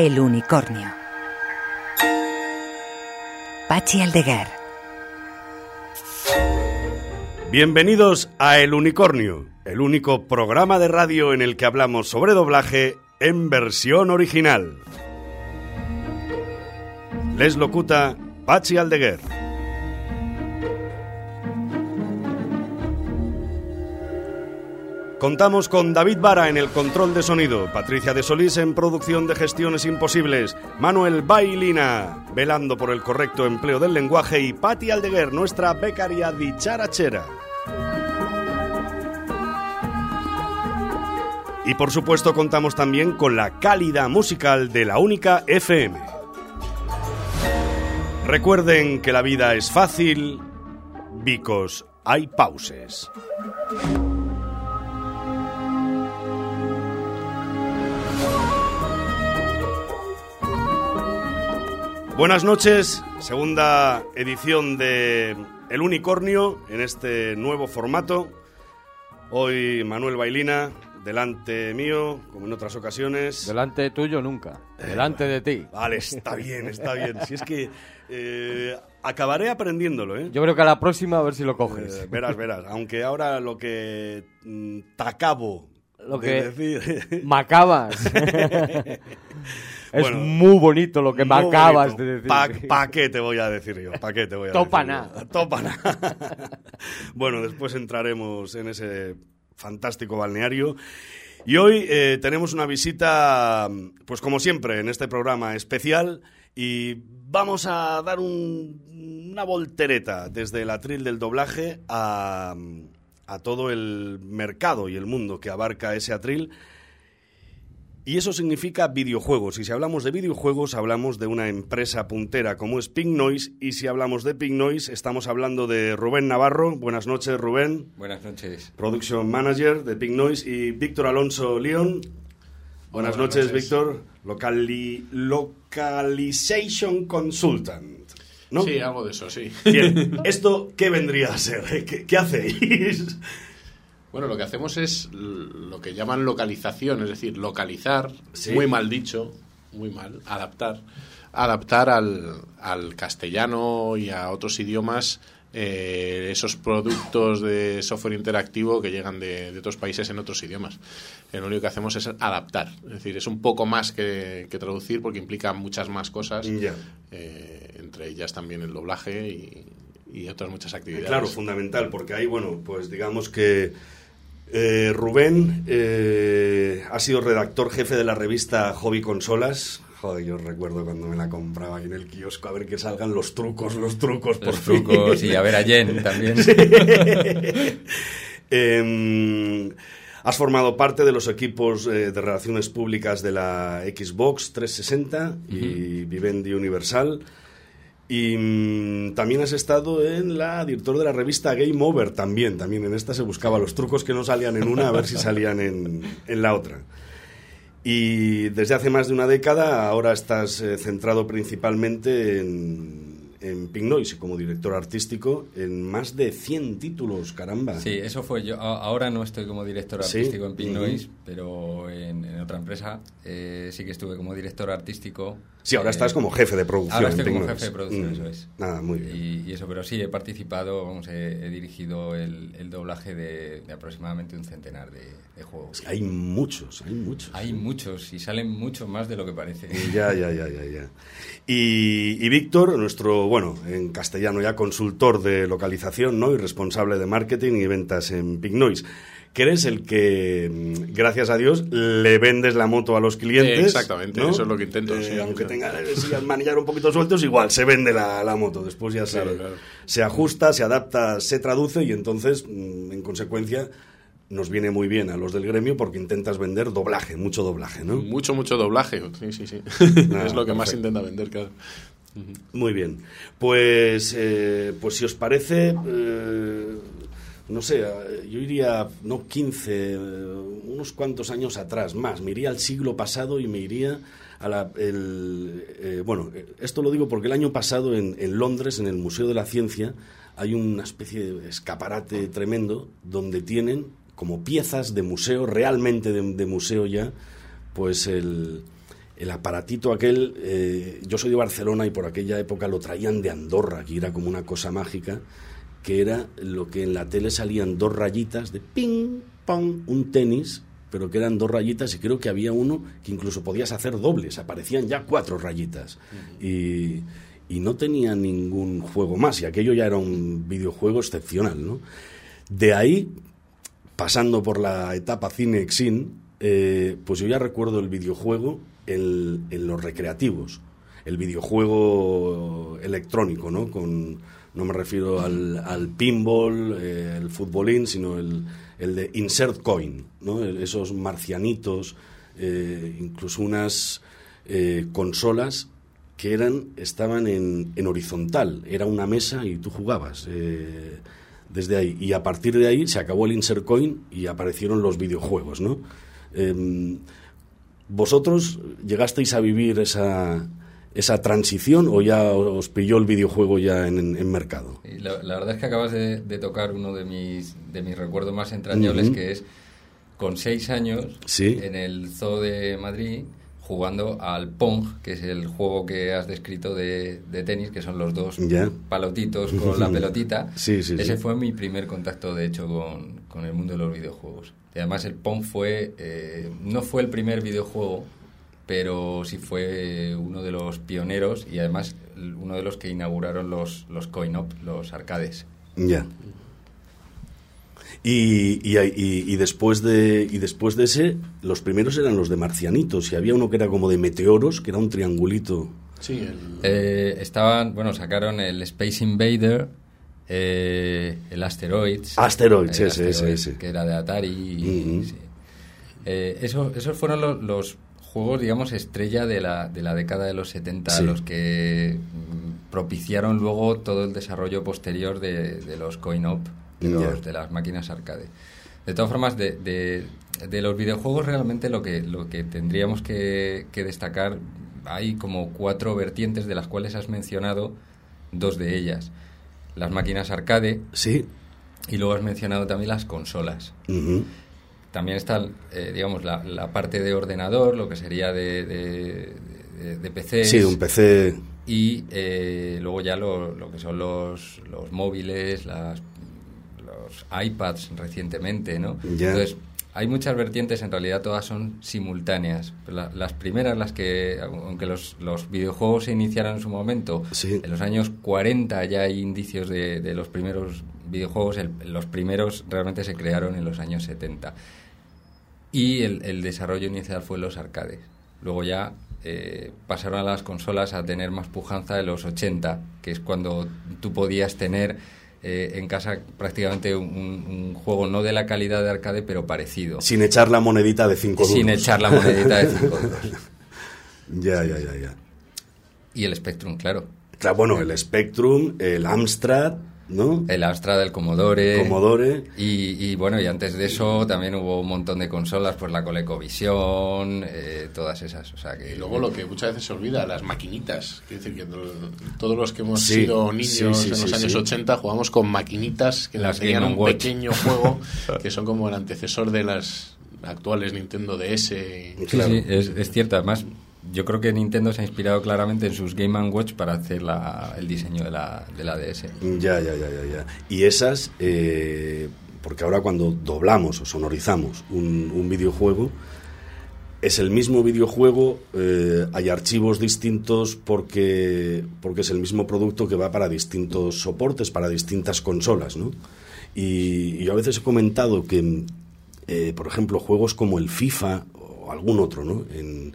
El unicornio. Pachi Aldeguer. Bienvenidos a El Unicornio, el único programa de radio en el que hablamos sobre doblaje en versión original. Les locuta Pachi Aldeguer. Contamos con David Vara en el control de sonido, Patricia de Solís en producción de gestiones imposibles, Manuel Bailina velando por el correcto empleo del lenguaje y Patti Aldeguer, nuestra becaria dicharachera. Y por supuesto contamos también con la cálida musical de la única FM. Recuerden que la vida es fácil, because hay pauses. Buenas noches, segunda edición de El Unicornio en este nuevo formato. Hoy Manuel Bailina, delante mío, como en otras ocasiones. Delante tuyo nunca. Delante de ti. Vale, está bien, está bien. Si es que eh, acabaré aprendiéndolo, ¿eh? Yo creo que a la próxima a ver si lo coges. Eh, verás, verás. Aunque ahora lo que mm, te acabo Lo de que- decir... Macabas. es Bueno, muy bonito lo que me acabas bonito. de decir. ¿Pa, pa qué te voy a decir yo? ¿Pa qué te voy a Tópana. decir yo? Tópana. bueno, después entraremos en ese fantástico balneario. Y hoy eh, tenemos una visita, pues como siempre, en este programa especial y vamos a dar un- una voltereta desde el atril del doblaje a, a todo el mercado y el mundo que abarca ese atril. Y eso significa videojuegos. Y si hablamos de videojuegos, hablamos de una empresa puntera como es Pink Noise. Y si hablamos de Pink Noise, estamos hablando de Rubén Navarro. Buenas noches, Rubén. Buenas noches. Production Manager de Pink Noise. Y Víctor Alonso León. Buenas, buenas noches, noches. Víctor. Locali- Localization Consultant. ¿no? Sí, algo de eso, sí. Bien, ¿esto qué vendría a ser? ¿Qué, qué hacéis? Bueno, lo que hacemos es lo que llaman localización, es decir, localizar, Sí. muy mal dicho, muy mal, adaptar, adaptar al, al castellano y a otros idiomas eh, esos productos de software interactivo que llegan de, de otros países en otros idiomas. Lo único que hacemos es adaptar, es decir, es un poco más que, que traducir porque implica muchas más cosas, eh, entre ellas también el doblaje y, y otras muchas actividades. Claro, fundamental, porque ahí, bueno, pues digamos que eh, Rubén eh, ha sido redactor jefe de la revista Hobby Consolas. Joder, yo recuerdo cuando me la compraba ahí en el kiosco a ver que salgan los trucos, los trucos, por Los fin. trucos y a ver a Jen también. Em, has formado parte de los equipos eh, de relaciones públicas de la Xbox 360 y Vivendi Universal. Y mm, también has estado en la director de la revista Game Over también. También en esta se buscaba los trucos que no salían en una a ver si salían en, en la otra. Y desde hace más de una década ahora estás eh, centrado principalmente en, en Pink Noise como director artístico en más de 100 títulos, caramba. Sí, eso fue yo. A- Ahora no estoy como director Sí, artístico en Pink. Noise, pero en, en otra empresa eh, sí que estuve como director artístico. Sí, ahora Eh, estás como jefe de producción. Ahora estoy como jefe de producción, Mm. eso es. Nada, muy bien. Y, y eso, pero sí, he participado, vamos, he, he dirigido el, el doblaje de, de aproximadamente un centenar de, de juegos. Hay muchos, hay muchos. Hay muchos y salen muchos más de lo que parece. Ya, ya, ya, ya, ya. Y, y Víctor, nuestro, bueno, en castellano ya consultor de localización, ¿no? Y responsable de marketing y ventas en Pink Noise. Que eres el que, mm, gracias a Dios, le vendes la moto a los clientes. Eh, exactamente, ¿no? eso es lo que intento, Eh, sí. aunque tenga eh, sí, el manillar un poquito sueltos, igual se vende la, la moto. Después ya se, Claro, se ajusta, se adapta, se traduce y entonces, mm, en consecuencia, nos viene muy bien a los del gremio porque intentas vender doblaje, mucho doblaje, ¿no? Mucho, mucho doblaje. Sí, sí, sí. Ah, es lo que más intenta vender, claro. Muy bien. Pues, eh, pues si os parece, eh, no sé, eh, yo iría, no 15, eh, unos cuantos años atrás, más. Me iría al siglo pasado y me iría a la... el, eh, bueno, eh, esto lo digo porque el año pasado en, en Londres, en el Museo de la Ciencia, hay una especie de escaparate tremendo donde tienen como piezas de museo, realmente de, de museo ya, pues el, el aparatito aquel, yo soy de Barcelona y por aquella época lo traían de Andorra, que era como una cosa mágica, que era lo que en la tele salían dos rayitas de ping, pong, un tenis, pero que eran dos rayitas y creo que había uno que incluso podías hacer dobles, aparecían ya cuatro rayitas. Y, y no tenía ningún juego más, y aquello ya era un videojuego excepcional, ¿no? De ahí, pasando por la etapa cine-exin, eh, pues yo ya recuerdo el videojuego en, en los recreativos, el videojuego electrónico, ¿no? Con, no me refiero al, al pinball, eh, el futbolín, sino el, el de insert coin, ¿no? El- esos marcianitos, eh, incluso unas eh, consolas que eran estaban en, en horizontal, era una mesa y tú jugabas. eh, desde ahí. Y a partir de ahí se acabó el insert coin y aparecieron los videojuegos, ¿no? Em, ¿Vosotros llegasteis a vivir esa, esa transición o ya os pilló el videojuego ya en, en mercado? La, la verdad es que acabas de, de tocar uno de mis, de mis recuerdos más entrañables, que es con seis años Sí. en el Zoo de Madrid jugando al Pong, que es el juego que has descrito de, de tenis, que son los dos palotitos con la pelotita. Sí, sí, Ese sí. fue mi primer contacto, de hecho, con, con el mundo de los videojuegos. Y además el Pong fue, eh, no fue el primer videojuego, pero sí fue uno de los pioneros y además uno de los que inauguraron los, los coin-op, los arcades. Ya. Y, y, y- y después de, y después de ese, los primeros eran los de marcianitos y había uno que era como de meteoros, que era un triangulito. Sí, el- Eh, estaban, bueno, sacaron el Space Invader, eh, el Asteroids. Asteroids, el ese, ese, ese. Que era de Atari. y- Ujú. sí. Eh, eso- esos fueron los, los juegos, digamos, estrella de la, de la década de los 70, Sí. los que mm, propiciaron luego todo el desarrollo posterior de, de los coin-op, de, Ya. los- de las máquinas arcade. De todas formas, de, de- de los videojuegos realmente lo que, lo que tendríamos que, que destacar, hay como cuatro vertientes de las cuales has mencionado dos de ellas. Las máquinas arcade Sí. y luego has mencionado también las consolas. Ujú. También está, eh, digamos, la, la parte de ordenador, lo que sería de, de, de- de PCs. Sí, un PC. Y eh, luego ya lo, lo que son los, los móviles, las, los iPads recientemente, ¿no? Entonces, hay muchas vertientes, en realidad todas son simultáneas. La- las primeras, las que, aunque los, los videojuegos se iniciaron en su momento, Sí. en los años 40 ya hay indicios de, de los primeros videojuegos, el- los primeros realmente se crearon en los años 70. Y el, el desarrollo inicial fue los arcades. Luego ya eh, pasaron a las consolas a tener más pujanza en los 80, que es cuando tú podías tener eh, en casa prácticamente un, un juego no de la calidad de arcade, pero parecido. Sin echar la monedita de 5 duros. Sin echar la monedita de 5 euros. Ya, ya, ya, ya. Y el Spectrum, claro. Claro, bueno, el Spectrum, el Amstrad, ¿no? El Astra del Commodore. Commodore. Y, y bueno, y antes de eso también hubo un montón de consolas, pues la ColecoVision, eh, todas esas. O sea que, Y luego lo que muchas veces se olvida, las maquinitas. Quiero decir que to- todos los que hemos Sí, sido niños sí, sí, en los sí, años sí. 80 jugamos con maquinitas que Las tenían un Watch. pequeño juego que son como el antecesor de las actuales Nintendo DS. Sí, Claro. sí, es, es cierto. Además, yo creo que Nintendo se ha inspirado claramente en sus Game Watch para hacer la- el diseño de la, de la DS. Ya, ya, ya, ya, ya. Y esas, eh, porque ahora cuando doblamos o sonorizamos un, un videojuego, es el mismo videojuego, eh, hay archivos distintos porque, porque es el mismo producto que va para distintos soportes, para distintas consolas, ¿no? Y, yo a veces he comentado que, eh, por ejemplo, juegos como el FIFA o algún otro, ¿no? En,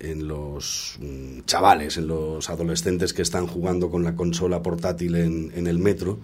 en los mm, chavales, en los adolescentes que están jugando con la consola portátil en, en el metro,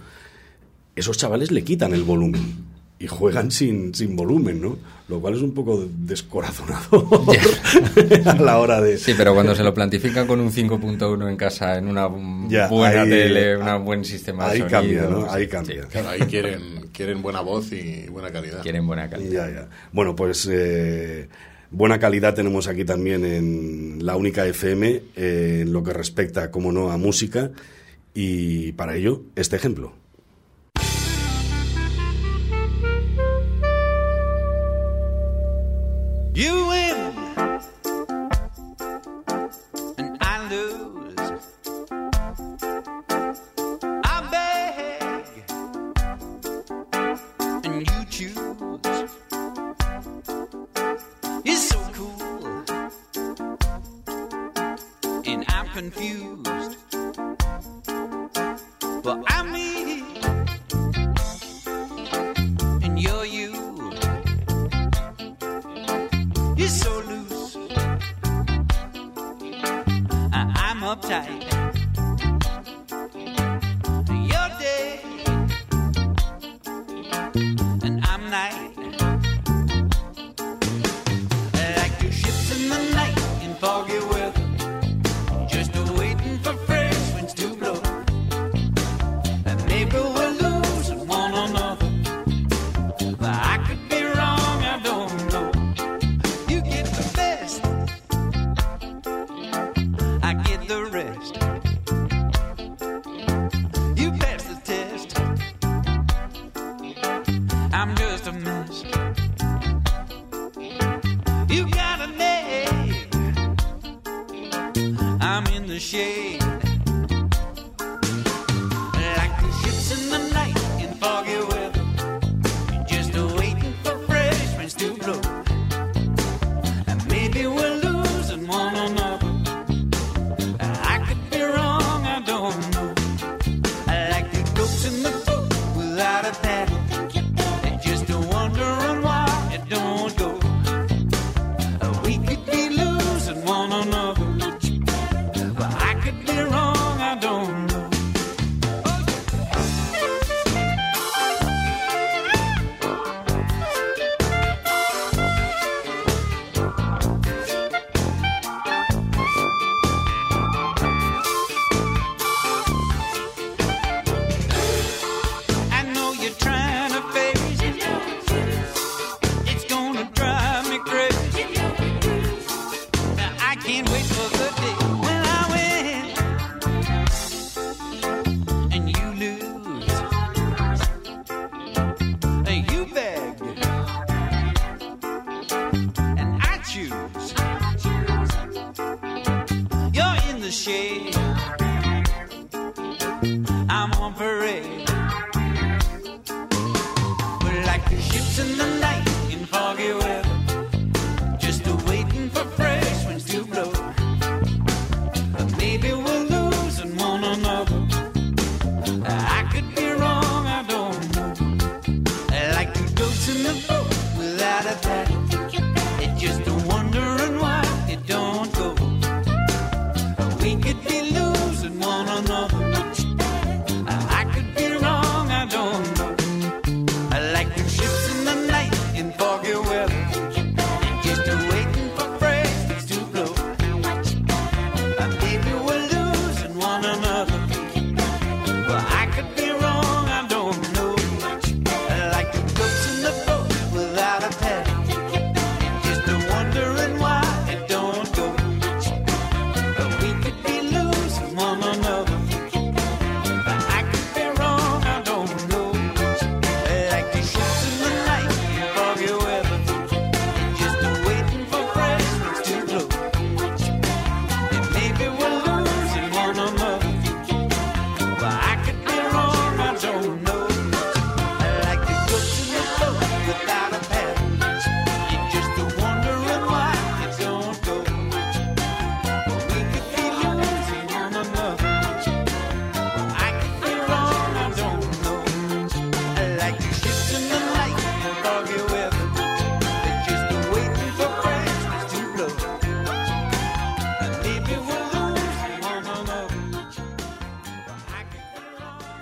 esos chavales le quitan el volumen y juegan sin, sin volumen, ¿no? Lo cual es un poco descorazonado a la hora de... Sí, pero cuando se lo plantifican con un 5.1 en casa, en una buena tele, un buen sistema ahí de sonido... Cambia, ¿no? Pues, ahí cambia. Claro, ahí quieren, quieren buena voz y buena calidad. Quieren buena calidad. Ya, ya. Bueno, pues... Eh, Buena calidad tenemos aquí también en la única FM, eh, en lo que respecta, como no, a música, y para ello, este ejemplo.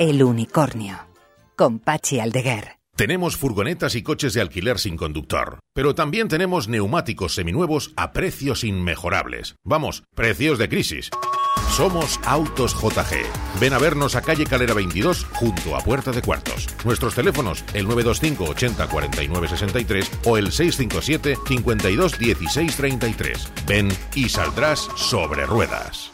El Unicornio, con Pachi Aldeguer. Tenemos furgonetas y coches de alquiler sin conductor, pero también tenemos neumáticos seminuevos a precios inmejorables. Vamos, precios de crisis. Somos Autos JG. Ven a vernos a calle Calera 22 junto a Puerta de Cuartos. Nuestros teléfonos el 925 80 49 63 o el 657 52 16 33. Ven y saldrás sobre ruedas.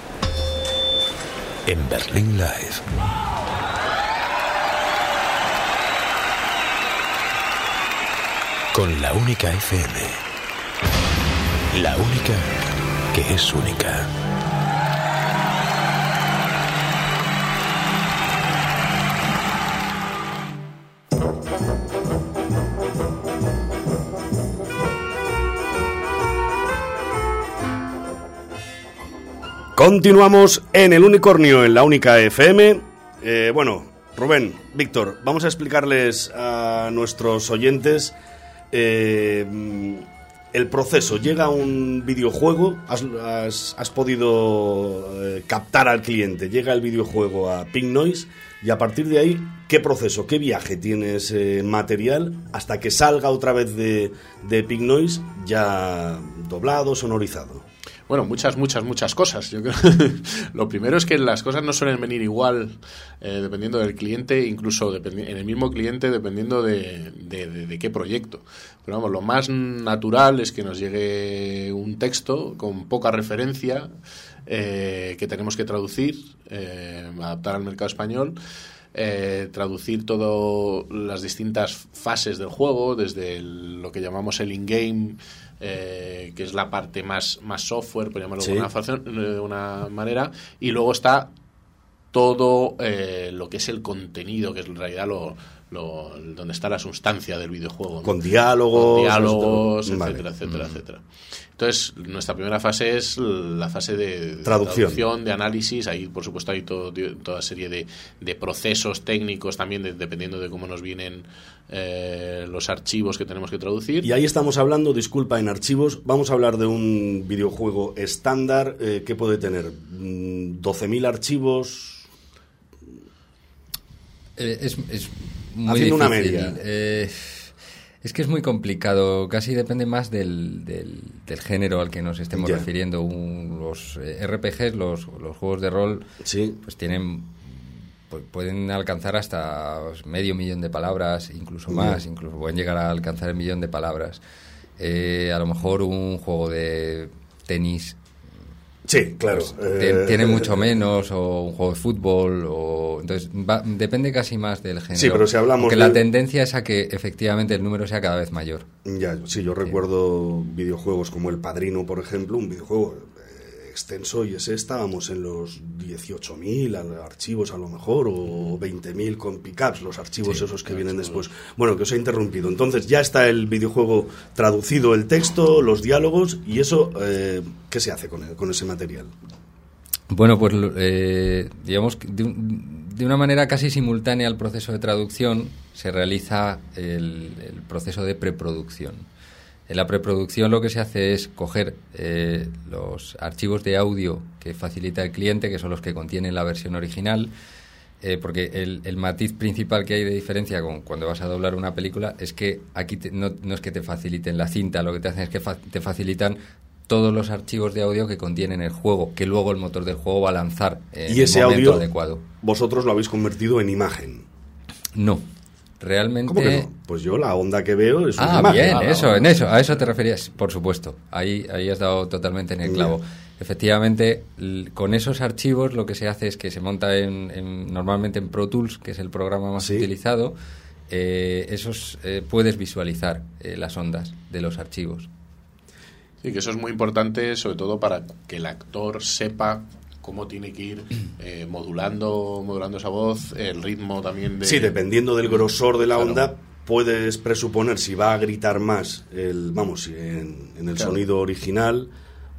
En Berlín Live. Con la única FM. La única que es única. Continuamos en el unicornio, en la única FM. Eh, bueno, Rubén, Víctor, vamos a explicarles a nuestros oyentes eh, el proceso. Llega un videojuego, has, podido eh, captar al cliente, llega el videojuego a Pink Noise y a partir de ahí, ¿qué proceso, qué viaje tiene ese material hasta que salga otra vez de, de Pink Noise ya doblado, sonorizado? Bueno, muchas, muchas, muchas cosas. Lo primero es que las cosas no suelen venir igual eh, dependiendo del cliente, incluso en el mismo cliente dependiendo de, de- de- qué proyecto. Pero vamos, lo más natural es que nos llegue un texto con poca referencia eh, que tenemos que traducir, eh, adaptar al mercado español. eh, traducir todas las distintas fases del juego, desde lo que llamamos el in-game, eh, que es la parte más, más software, por llamarlo Sí. de, una facción- de una manera, y luego está todo eh, lo que es el contenido, que es en realidad lo, lo- donde está la sustancia del videojuego. ¿no? Con diálogos, Con diálogos, vale. etcétera, etcétera, etcétera. Entonces, nuestra primera fase es la fase de de Traducción. de análisis. Ahí, por supuesto, hay todo, toda serie de, de procesos técnicos también, de- dependiendo de cómo nos vienen eh, los archivos que tenemos que traducir. Y ahí estamos hablando, disculpa, en archivos, vamos a hablar de un videojuego estándar eh, que puede tener mm, 12.000 archivos. Eh, es, es muy Haciendo una media. Eh, es que es muy complicado. Casi depende más del, del, del género al que nos estemos refiriendo. Un- los eh, RPGs, los, los juegos de rol, Sí. pues tienen pu- pueden alcanzar hasta medio millón de palabras, incluso más, incluso pueden llegar a alcanzar el millón de palabras. Eh, a lo mejor un juego de tenis Sí, claro. pues, eh, tiene mucho menos, o un juego de fútbol, o entonces va- depende casi más del género. Sí, pero si hablamos de- la tendencia es a que efectivamente el número sea cada vez mayor. Ya, sí, yo recuerdo videojuegos como El Padrino, por ejemplo, un videojuego eh, extenso y ese estábamos en los 18.000 al- archivos a lo mejor o 20.000 con pickups, los archivos Sí, esos que vienen después. Bueno, que os he interrumpido. Entonces ya está el videojuego traducido, el texto, los diálogos y eso, eh, ¿qué se hace con, el- con ese material? Bueno, pues eh, digamos que de, un- de una manera casi simultánea al proceso de traducción se realiza el, el proceso de preproducción. En la preproducción lo que se hace es coger eh, los archivos de audio que facilita el cliente, que son los que contienen la versión original, eh, porque el, el matiz principal que hay de diferencia con cuando vas a doblar una película es que aquí te- no, no es que te faciliten la cinta, lo que te hacen es que fa- te facilitan todos los archivos de audio que contienen el juego, que luego el motor del juego va a lanzar en y ese el momento audio adecuado. vosotros lo habéis convertido en imagen. No, realmente... ¿Cómo que no? Pues yo la onda que veo es una Ah, imagen. bien, eso, en eso, a eso te referías, por supuesto. Ahí, ahí has dado totalmente en el clavo. Efectivamente, con esos archivos lo que se hace es que se monta en, en- normalmente en Pro Tools, que es el programa más Sí. utilizado. eh, esos eh, puedes visualizar eh, las ondas de los archivos. Sí, que eso es muy importante, sobre todo para que el actor sepa cómo tiene que ir eh, modulando, modulando esa voz, el ritmo también de... Sí, dependiendo del grosor de la Claro. onda, puedes presuponer si va a gritar más, el, vamos, en, en el Claro. sonido original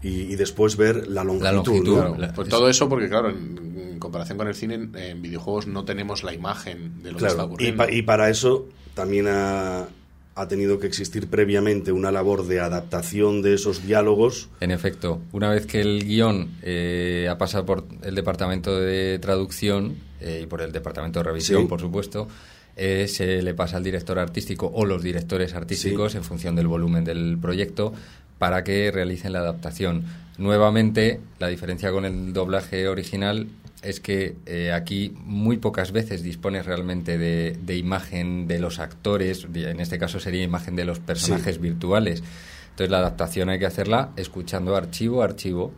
y, y después ver la longitud. longitud, ¿no? claro. Pues todo eso porque, claro, en, en comparación con el cine, en, en videojuegos no tenemos la imagen de lo que está Claro, y, ocurriendo. pa- y para eso también ha, ha tenido que existir previamente una labor de adaptación de esos diálogos. En efecto, una vez que el guion eh, ha pasado por el departamento de traducción eh, y por el departamento de revisión, Sí. por supuesto, eh, se le pasa al director artístico o los directores artísticos Sí. en función del volumen del proyecto para que realicen la adaptación. Nuevamente, la diferencia con el doblaje original es que eh, aquí muy pocas veces dispones realmente de, de imagen de los actores, en este caso sería imagen de los personajes virtuales. Entonces la adaptación hay que hacerla escuchando archivo a archivo.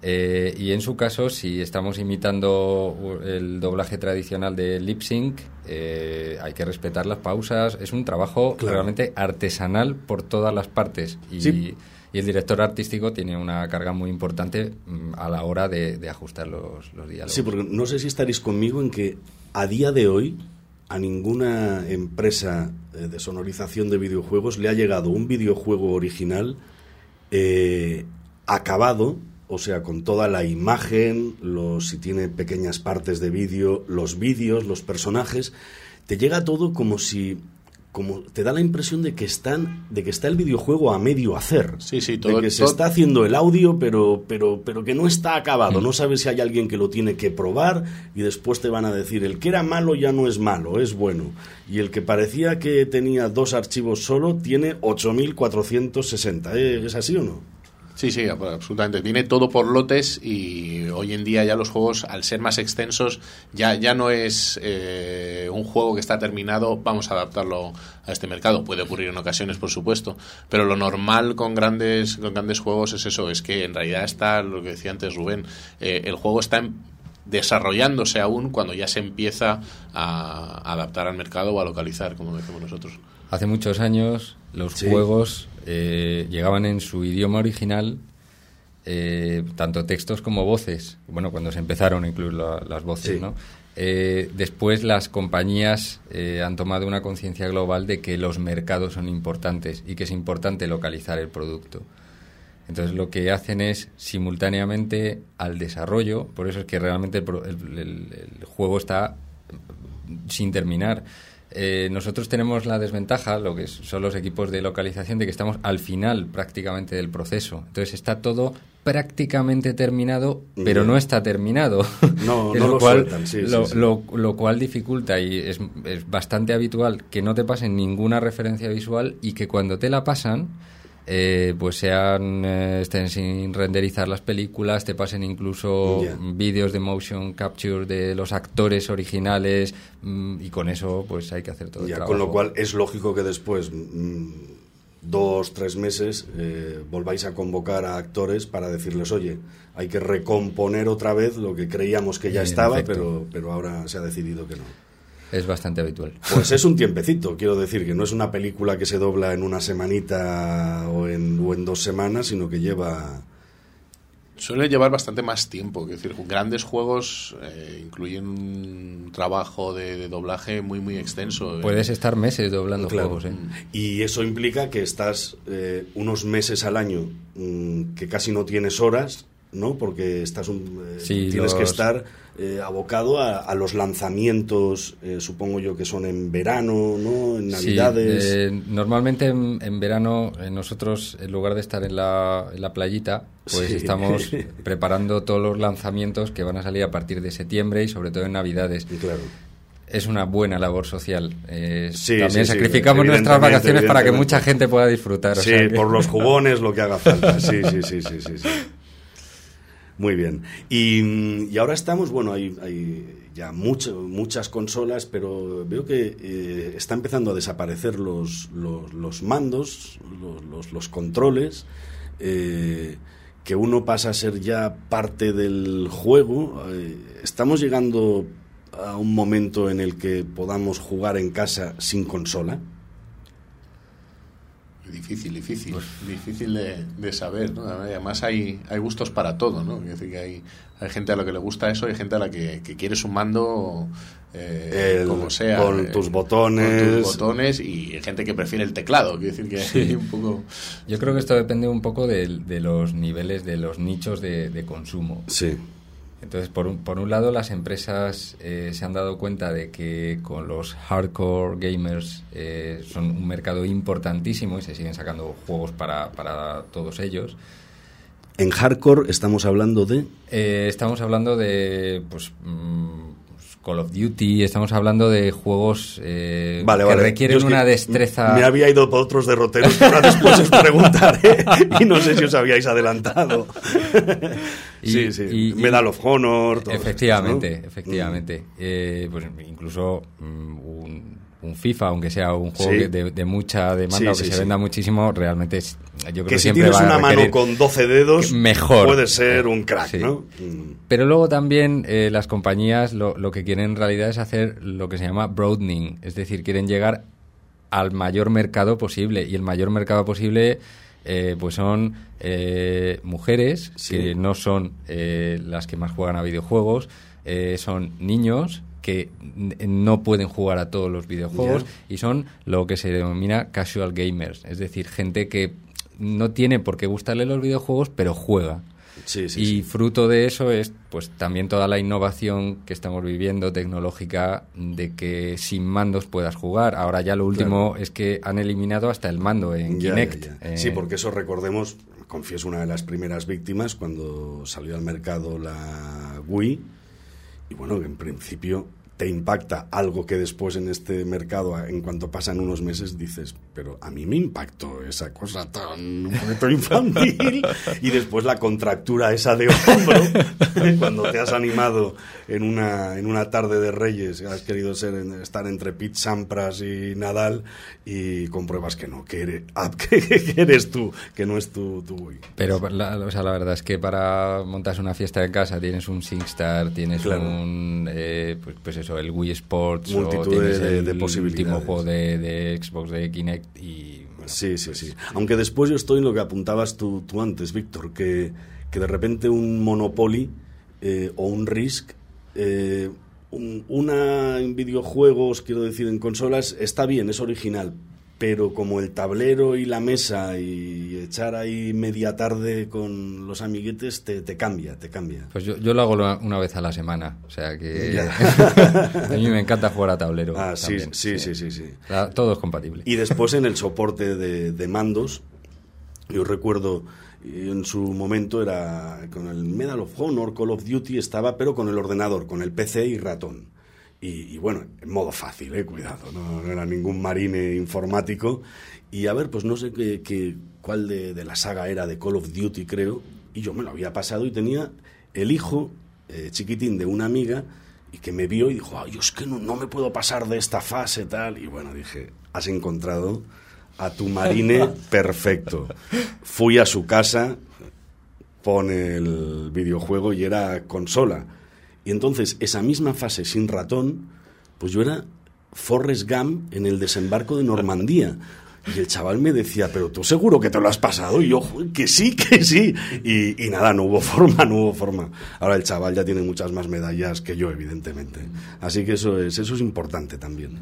Eh, y en su caso, si estamos imitando u- el doblaje tradicional de lip sync, eh, hay que respetar las pausas. Es un trabajo Claro. realmente artesanal por todas las partes. Y, Sí. Y el director artístico tiene una carga muy importante mm, a la hora de, ajustar los, los diálogos. Sí, porque no sé si estaréis conmigo en que a día de hoy a ninguna empresa eh, de sonorización de videojuegos le ha llegado un videojuego original eh, acabado, o sea, con toda la imagen, los, si tiene pequeñas partes de vídeo, los vídeos, los personajes, te llega todo como si como te da la impresión de que están de que está el videojuego a medio hacer. Sí, sí, de todo- que se está haciendo el audio pero pero pero que no está acabado. No sabes si hay alguien que lo tiene que probar y después te van a decir el que era malo ya no es malo es bueno. Y el que parecía que tenía dos archivos solo tiene 8460 ¿eh? es así o no Sí, sí, ab- absolutamente. Viene todo por lotes y hoy en día ya los juegos, al ser más extensos, ya, ya no es eh, un juego que está terminado, vamos a adaptarlo a este mercado. Puede ocurrir en ocasiones, por supuesto, pero lo normal con grandes, con grandes juegos es eso, es que en realidad está, lo que decía antes Rubén, eh, el juego está en- desarrollándose aún cuando ya se empieza a adaptar al mercado o a localizar, como decimos nosotros. Hace muchos años los Sí. juegos eh, llegaban en su idioma original eh, tanto textos como voces. Bueno, cuando se empezaron a incluir la- las voces, Sí. ¿no? Eh, después las compañías eh, han tomado una conciencia global de que los mercados son importantes y que es importante localizar el producto. Entonces lo que hacen es simultáneamente al desarrollo, por eso es que realmente el- el juego está sin terminar. Eh, nosotros tenemos la desventaja, lo que son los equipos de localización, de que estamos al final prácticamente del proceso. Entonces está todo prácticamente terminado, pero no está terminado. No, no lo cual, sueltan, sí, lo, sí, sí. lo- lo cual dificulta y es, es bastante habitual que no te pasen ninguna referencia visual y que cuando te la pasan, eh, pues sean eh, estén sin renderizar las películas, te pasen incluso vídeos de motion capture de los actores originales mm, y con eso pues hay que hacer todo el trabajo. con lo cual es lógico que después, mm, dos, tres meses, eh, volváis a convocar a actores para decirles, oye, hay que recomponer otra vez lo que creíamos que ya estaba, pero, pero ahora se ha decidido que no. Es bastante habitual. Pues es un tiempecito, quiero decir, que no es una película que se dobla en una semanita o en, o en dos semanas, sino que lleva... Suele llevar bastante más tiempo, es decir, grandes juegos eh, incluyen un trabajo de, de doblaje muy muy extenso. eh. Puedes estar meses doblando Claro. juegos, ¿eh? Y eso implica que estás eh, unos meses al año mm, que casi no tienes horas, ¿no? Porque estás un- eh, Sí, tienes que estar eh, abocado a, a los lanzamientos, eh, supongo yo que son en verano, ¿no? En Sí, Navidades. eh, normalmente en, en verano nosotros, en lugar de estar en la, en la playita, pues Sí. estamos preparando todos los lanzamientos que van a salir a partir de septiembre y sobre todo en Navidades. Claro. Es una buena labor social. Eh, Sí, también sí, sí, sacrificamos nuestras vacaciones para que mucha gente pueda disfrutar. o Sí, sea que- por los jugones, lo que haga falta. Sí, sí, sí, sí, sí. Muy bien. Y, y ahora estamos, bueno, hay, hay ya mucho- muchas consolas, pero veo que eh, está empezando a desaparecer los, los, mandos, los, los, los controles, eh, que uno pasa a ser ya parte del juego. Eh, estamos llegando a un momento en el que podamos jugar en casa sin consola. Difícil, difícil, difícil de, de saber, ¿no? Además hay, hay gustos para todo, ¿no? Quiero decir que hay, hay gente a la que le gusta eso, hay gente a la que, que quiere su mando eh, El- como sea. con eh, tus botones. con tus botones y hay gente que prefiere el teclado, quiero decir que hay un poco... Yo creo que esto depende un poco de, los niveles, de los nichos de, de consumo. Sí. Entonces, por un, por un lado, las empresas eh, se han dado cuenta de que con los hardcore gamers eh, son un mercado importantísimo y se siguen sacando juegos para, para todos ellos. En hardcore estamos hablando de... Eh, estamos hablando de pues, mm, Call of Duty, estamos hablando de juegos eh, Vale, que vale. requieren una destreza. Me había ido por otros derroteros que ahora después os preguntaré y no sé si os habíais adelantado. Y- sí, sí. y- Medal of Honor. todos Efectivamente, efectivamente. Eh, pues incluso mm, un, un FIFA, aunque sea un juego Sí. de, de mucha demanda Sí, o que sí, se venda muchísimo, realmente es, yo creo que, Que si siempre tienes va una mano con 12 dedos, mejor. puede ser un crack. ¿no? Pero luego también eh, las compañías lo, lo que quieren en realidad es hacer lo que se llama broadening, es decir, quieren llegar al mayor mercado posible y el mayor mercado posible eh, pues son eh, mujeres que no son eh, las que más juegan a videojuegos, eh, son niños que no pueden jugar a todos los videojuegos y son lo que se denomina casual gamers, es decir, gente que no tiene por qué gustarle los videojuegos, pero juega. Sí, sí, y sí. fruto de eso es pues también toda la innovación que estamos viviendo tecnológica de que sin mandos puedas jugar. Ahora ya lo último es que han eliminado hasta el mando en Ya, Kinect. ya, ya. Eh, Sí, porque eso recordemos, confieso, una de las primeras víctimas cuando salió al mercado la Wii. Y bueno, en principio te impacta algo que después en este mercado, en cuanto pasan unos meses, dices, pero a mí me impactó esa cosa tan un poquito infantil. y después la contractura esa de hombro, cuando te has animado en una, en una tarde de Reyes, has querido ser, estar entre Pete Sampras y Nadal, y compruebas que no, que eres, ah, que, que eres tú, que no es tu, tu. Pero la, o sea, la verdad es que para montarse una fiesta en casa tienes un SingStar, tienes Claro. un, eh, pues, pues eso, el Wii Sports, Multitud o de- de- el de último posibilidades. juego de, de Xbox de Kinect y... bueno, Sí, sí, sí. Aunque después yo estoy en lo que apuntabas tú, tú antes, Víctor, que, que de repente un Monopoly eh, o un Risk, eh, un- una en videojuegos, quiero decir, en consolas, está bien, es original, pero como el tablero y la mesa y echar ahí media tarde con los amiguetes te, te cambia, te cambia. Pues yo, yo lo hago una vez a la semana, o sea que a mí me encanta jugar a tablero. Ah, sí, también, sí, sí, sí, sí. Todo es compatible. Y después en el soporte de, de mandos, yo recuerdo en su momento era con el Medal of Honor, Call of Duty estaba, pero con el ordenador, con el PC y ratón. Y, y bueno, en modo fácil, eh, cuidado, no, no era ningún marine informático. Y a ver, pues no sé qué, qué- cuál de, de la saga era de Call of Duty, creo. Y yo me lo había pasado y tenía el hijo eh, chiquitín de una amiga y que me vio y dijo, "Ay, yo es que no, no me puedo pasar de esta fase tal. Y bueno, dije, has encontrado a tu marine perfecto. Fui a su casa, pone el videojuego y era consola. Y entonces, esa misma fase sin ratón, pues yo era Forrest Gump en el desembarco de Normandía. Y el chaval me decía, pero tú seguro que te lo has pasado. Y yo, "Joder, que sí, que sí. Y, y nada, no hubo forma, no hubo forma. Ahora el chaval ya tiene muchas más medallas que yo, evidentemente. Así que eso es, eso es importante también.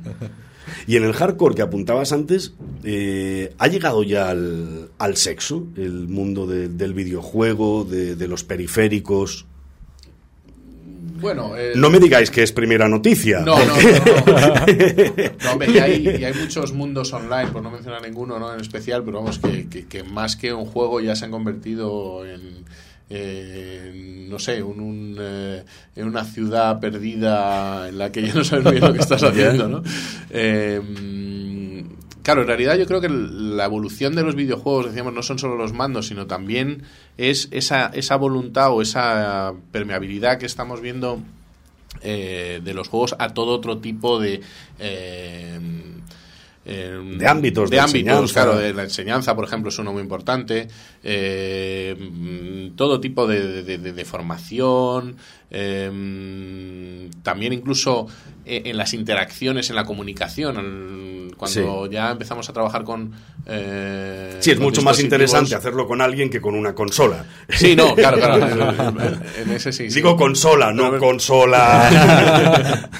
Y en el hardcore que apuntabas antes, eh, ¿ha llegado ya al, al sexo el mundo de- del videojuego, de, de los periféricos? Bueno, eh, No me digáis que es primera noticia. No, no, no. no. Y hay, y hay muchos mundos online, por no mencionar ninguno ¿no? en especial, pero vamos, que, que- que más que un juego ya se han convertido en, en, no sé, un, un, eh, en una ciudad perdida en la que ya no sabes bien lo que estás haciendo, ¿no? Eh, Claro, en realidad yo creo que la evolución de los videojuegos, decíamos, no son solo los mandos, sino también es esa, esa voluntad o esa permeabilidad que estamos viendo eh, de los juegos a todo otro tipo de... eh, eh, De ámbitos, de, de ámbitos, claro, de la enseñanza, por ejemplo, es uno muy importante. eh, mm, todo tipo de- de formación, eh, mm, también incluso eh, en las interacciones, en la comunicación. Cuando ya empezamos a trabajar con. eh, Sí, es mucho más interesante hacerlo con alguien que con una consola. Sí, no, claro, claro. en ese sí. sí. Digo consola, no Pero- consola.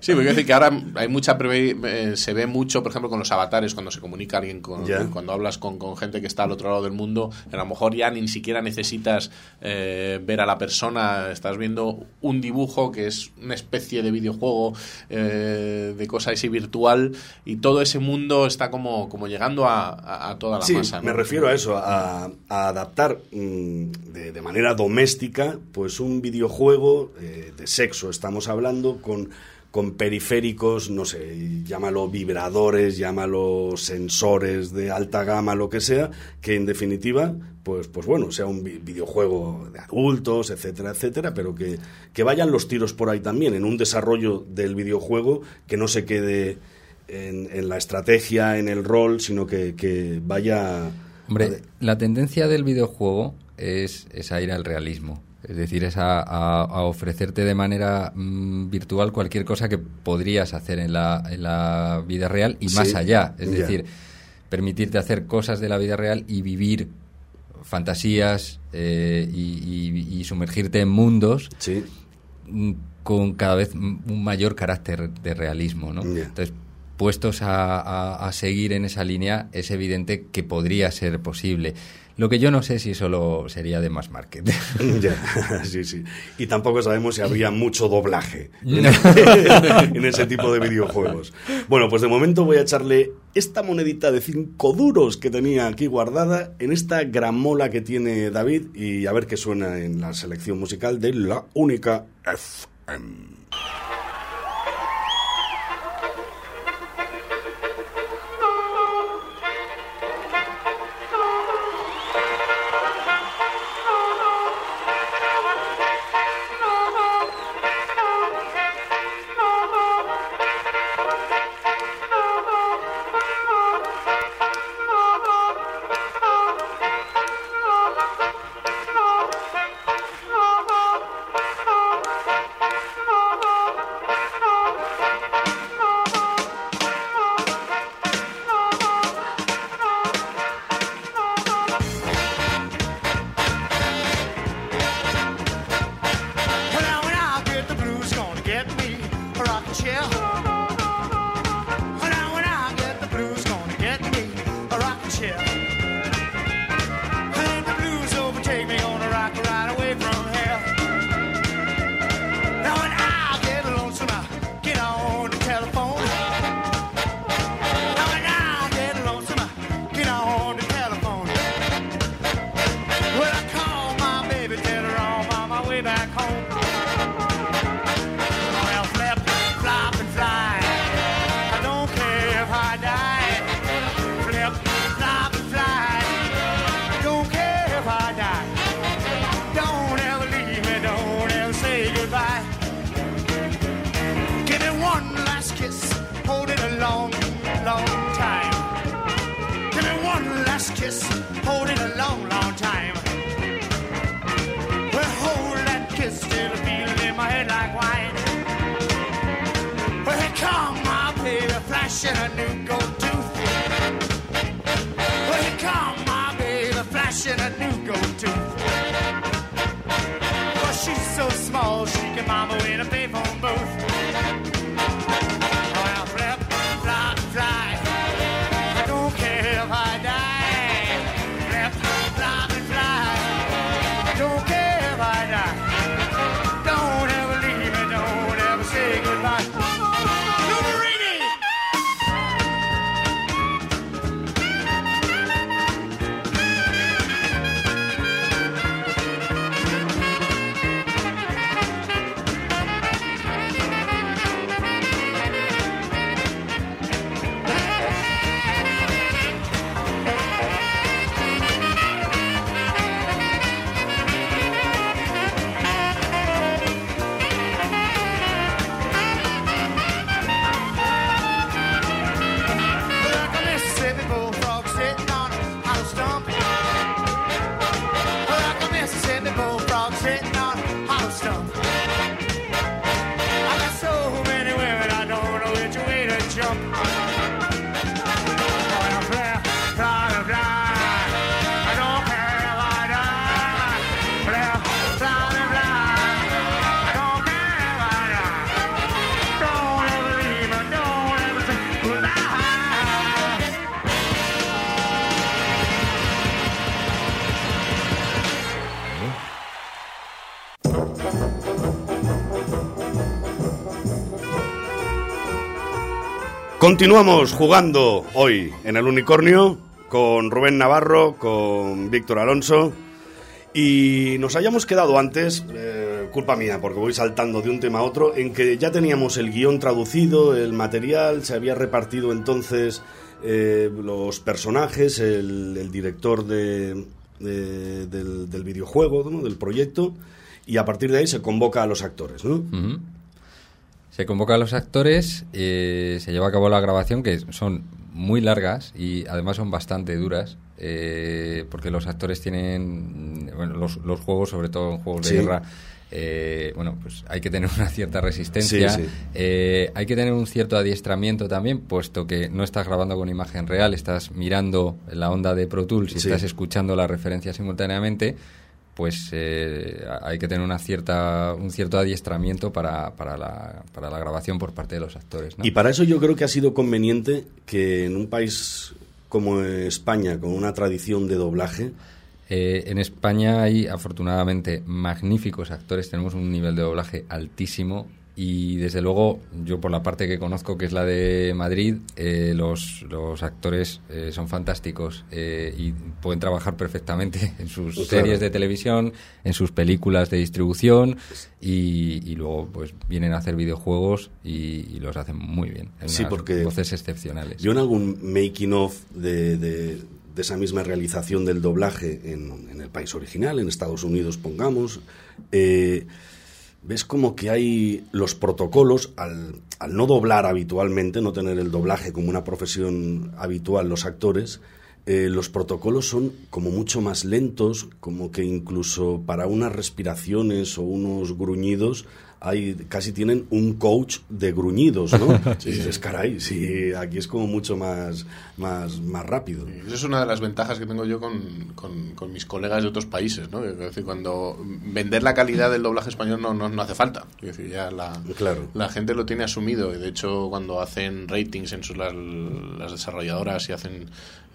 Sí, porque decir que ahora hay mucha eh, se ve mucho, por ejemplo, con los avatares, cuando se comunica alguien con, cuando hablas con, con gente que está al otro lado del mundo, a lo mejor ya ni siquiera necesitas eh, ver a la persona, estás viendo un dibujo que es una especie de videojuego, eh, de cosa así virtual, y todo ese mundo está como, como llegando a, toda la Sí, masa. ¿no? me refiero a eso, a, a adaptar mm, de, de manera doméstica, pues un videojuego eh, de sexo, estamos hablando, con, con periféricos, no sé, llámalo vibradores, llámalo sensores de alta gama, lo que sea, que en definitiva, pues, pues bueno, sea un vi- videojuego de adultos, etcétera, etcétera, pero que, que vayan los tiros por ahí también, en un desarrollo del videojuego que no se quede en, en la estrategia, en el rol, sino que, que vaya... Hombre, la tendencia del videojuego es, es a ir al realismo. Es decir, es a, a- a ofrecerte de manera mm, virtual cualquier cosa que podrías hacer en la, en la vida real y Sí, más allá. Es decir, permitirte hacer cosas de la vida real y vivir fantasías eh, y, y- y sumergirte en mundos Sí, mm, con cada vez un mayor carácter de realismo, ¿no? Entonces, puestos a seguir en esa línea, es evidente que podría ser posible. Lo que yo no sé si solo sería de más market. ya, sí, sí. Y tampoco sabemos si habría mucho doblaje en, en ese tipo de videojuegos. Bueno, pues de momento voy a echarle esta monedita de 5 duros que tenía aquí guardada en esta gramola que tiene David y a ver qué suena en la selección musical de La Única FM. A new gold tooth. Well, she's so small, she can mama in a payphone Continuamos jugando hoy en el Unicornio con Rubén Navarro, con Víctor Alonso. Y nos hayamos quedado antes, eh, culpa mía, porque voy saltando de un tema a otro, en que ya teníamos el guion traducido, el material, se había repartido entonces eh, los personajes, el, director de- de- del, del videojuego, ¿no? del proyecto, y a partir de ahí se convoca a los actores, ¿no? Se convoca a los actores, eh, se lleva a cabo la grabación, que son muy largas y además son bastante duras, eh, porque los actores tienen, bueno, los, los juegos, sobre todo en juegos de guerra, eh, bueno, pues hay que tener una cierta resistencia, Sí, sí. eh, hay que tener un cierto adiestramiento también, puesto que no estás grabando con imagen real, estás mirando la onda de Pro Tools y Sí. estás escuchando la referencia simultáneamente, pues eh, hay que tener una cierta, un cierto adiestramiento para, para, la, para la grabación por parte de los actores. ¿no? Y para eso yo creo que ha sido conveniente que en un país como España, con una tradición de doblaje, Eh, en España hay afortunadamente magníficos actores, tenemos un nivel de doblaje altísimo y desde luego yo por la parte que conozco que es la de Madrid, eh, los, los actores eh, son fantásticos eh, y pueden trabajar perfectamente en sus series de televisión, en sus películas de distribución y, y luego pues vienen a hacer videojuegos y, y los hacen muy bien. en Sí, porque voces excepcionales. yo en algún making of de, de- de esa misma realización del doblaje en, en el país original, en Estados Unidos, pongamos, eh, ves como que hay los protocolos al, al no doblar habitualmente, no tener el doblaje como una profesión habitual los actores, eh, los protocolos son como mucho más lentos, como que incluso para unas respiraciones o unos gruñidos hay, casi tienen un coach de gruñidos, ¿no? Y dices, caray, sí, aquí es como mucho más, más, más rápido. Esa es una de las ventajas que tengo yo con, con- con mis colegas de otros países, ¿no? Es decir, cuando vender la calidad del doblaje español no, no, no hace falta. Es decir, ya la, Claro. la gente lo tiene asumido. Y de hecho, cuando hacen ratings en sus, las, las desarrolladoras y hacen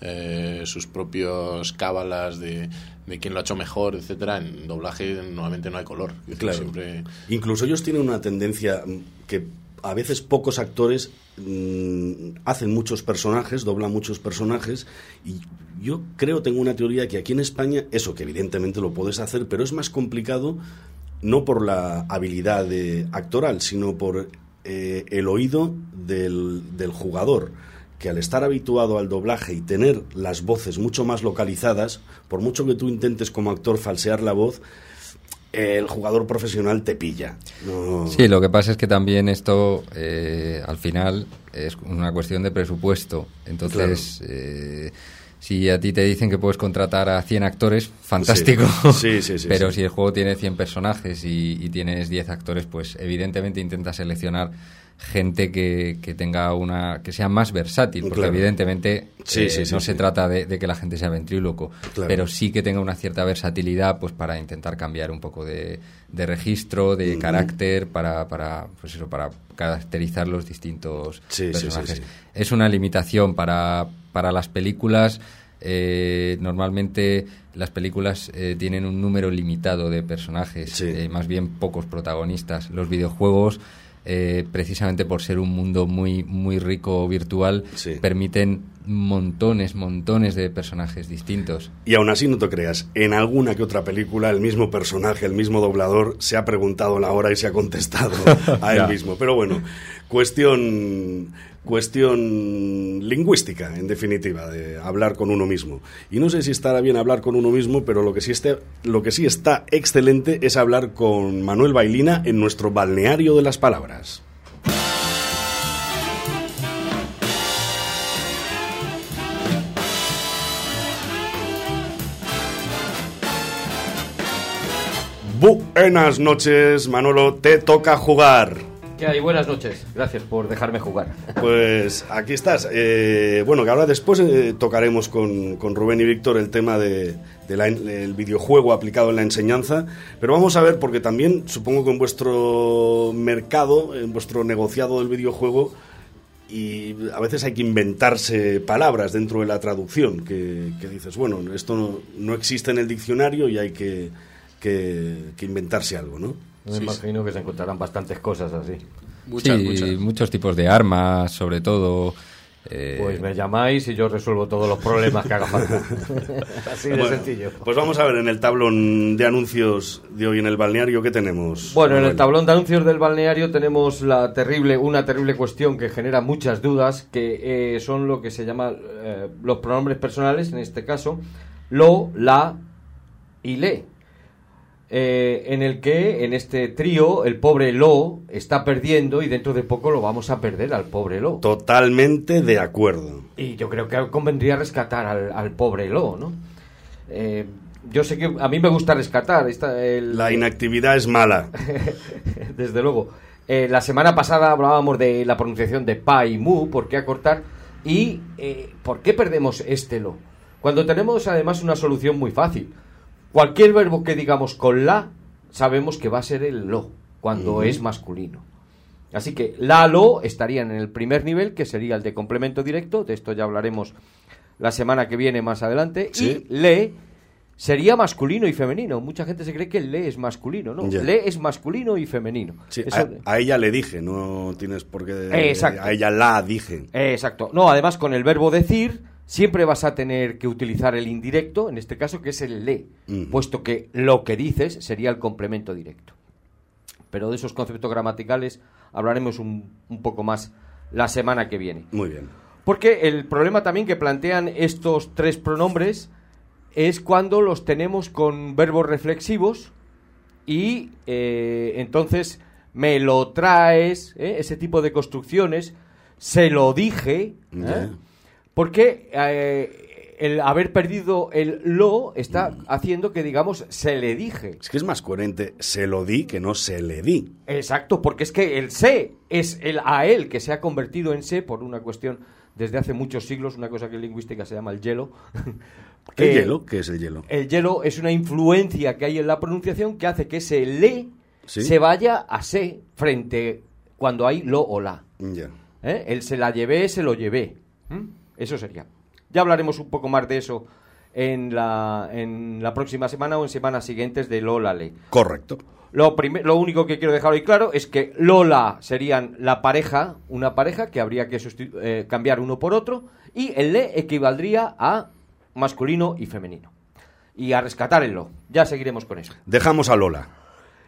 eh, sus propios cábalas de, de quién lo ha hecho mejor, etcétera, en doblaje normalmente no hay color. Claro. Siempre, Incluso ellos tienen una tendencia que a veces pocos actores mm, hacen muchos personajes, doblan muchos personajes y yo creo, tengo una teoría que aquí en España, eso que evidentemente lo puedes hacer, pero es más complicado no por la habilidad de actoral, sino por eh, el oído del, del jugador que al estar habituado al doblaje y tener las voces mucho más localizadas, por mucho que tú intentes como actor falsear la voz, el jugador profesional te pilla. No- Sí, lo que pasa es que también esto, eh, al final, es una cuestión de presupuesto. Entonces, eh, si a ti te dicen que puedes contratar a 100 actores, fantástico. Sí, sí, sí, Pero si el juego tiene 100 personajes y, y tienes 10 actores, pues evidentemente intenta seleccionar gente que, que tenga una que sea más versátil porque Claro. evidentemente Sí, eh, sí, sí, no se trata de, de que la gente sea ventríloco Claro. pero sí que tenga una cierta versatilidad pues para intentar cambiar un poco de, de registro, de carácter, para, para, pues eso, para caracterizar los distintos personajes. Es una limitación para, para las películas. eh, normalmente las películas eh, tienen un número limitado de personajes, eh, más bien pocos protagonistas. Los videojuegos, eh, precisamente por ser un mundo muy, muy rico virtual, Sí. permiten montones, montones de personajes distintos. Y aún así no te creas, en alguna que otra película el mismo personaje, el mismo doblador, se ha preguntado la hora y se ha contestado a él mismo. Pero bueno, cuestión, cuestión lingüística, en definitiva, de hablar con uno mismo. Y no sé si estará bien hablar con uno mismo, pero lo que sí, esté, lo que sí está excelente es hablar con Manuel Bailina en nuestro balneario de las palabras. Buenas noches, Manolo, te toca jugar. ¿Qué hay? Buenas noches. Gracias por dejarme jugar. Pues aquí estás. Eh, bueno, que ahora después eh, tocaremos con, con Rubén y Víctor el tema de, de del videojuego aplicado en la enseñanza, pero vamos a ver, porque también supongo que en vuestro mercado, en vuestro negociado del videojuego, y a veces hay que inventarse palabras dentro de la traducción, que, que dices, bueno, esto no, no existe en el diccionario y hay que, que- que inventarse algo, ¿no? Me imagino que se encontrarán bastantes cosas así. Muchas, sí, muchas. muchos tipos de armas, sobre todo. eh, Pues me llamáis y yo resuelvo todos los problemas que haga falta. Así de Bueno, sencillo. Pues vamos a ver en el tablón de anuncios de hoy en el balneario qué tenemos. Bueno, en el tablón de anuncios del balneario tenemos la terrible, una terrible cuestión que genera muchas dudas, que eh, son lo que se llama eh, los pronombres personales, en este caso, lo, la y le. Eh, en el que en este trío el pobre lo está perdiendo y dentro de poco lo vamos a perder al pobre lo. Totalmente de acuerdo. Y yo creo que convendría rescatar al, al pobre lo, ¿no? Eh, yo sé que a mí me gusta rescatar. Esta, el, La inactividad es mala. desde luego. Eh, la semana pasada hablábamos de la pronunciación de pa y mu, por qué acortar, y eh, por qué perdemos este lo. Cuando tenemos además una solución muy fácil. Cualquier verbo que digamos con la, sabemos que va a ser el lo, cuando es masculino. Así que la, lo estarían en el primer nivel, que sería el de complemento directo, de esto ya hablaremos la semana que viene más adelante, Sí. y le sería masculino y femenino. Mucha gente se cree que el le es masculino, ¿no? Le es masculino y femenino. Sí, Eso- a, a ella le dije, no tienes por qué... Exacto. A ella la dije. Exacto. No, además con el verbo decir siempre vas a tener que utilizar el indirecto, en este caso que es el le, puesto que lo que dices sería el complemento directo. Pero de esos conceptos gramaticales hablaremos un, un poco más la semana que viene. Muy bien. Porque el problema también que plantean estos tres pronombres es cuando los tenemos con verbos reflexivos y eh, entonces me lo traes, ¿eh? ese tipo de construcciones, se lo dije, ¿eh? Porque eh, el haber perdido el lo está haciendo que digamos se le dije. Es que es más coherente se lo di que no se le di. Exacto, porque es que el se es el a él que se ha convertido en se por una cuestión desde hace muchos siglos, una cosa que en lingüística se llama el hielo. ¿Qué hielo? ¿Qué es el hielo? El hielo es una influencia que hay en la pronunciación que hace que ese le Sí. se vaya a se frente cuando hay lo o la. Ya. ¿Eh? El se la llevé, se lo llevé. ¿Mm? Eso sería. Ya hablaremos un poco más de eso en la, en la próxima semana o en semanas siguientes de Lola Le. Correcto. Lo, lo único que quiero dejar hoy claro es que Lola serían la pareja, una pareja que habría que eh, cambiar uno por otro, y el le equivaldría a masculino y femenino. Y a rescatar el lo. Ya seguiremos con eso. Dejamos a Lola.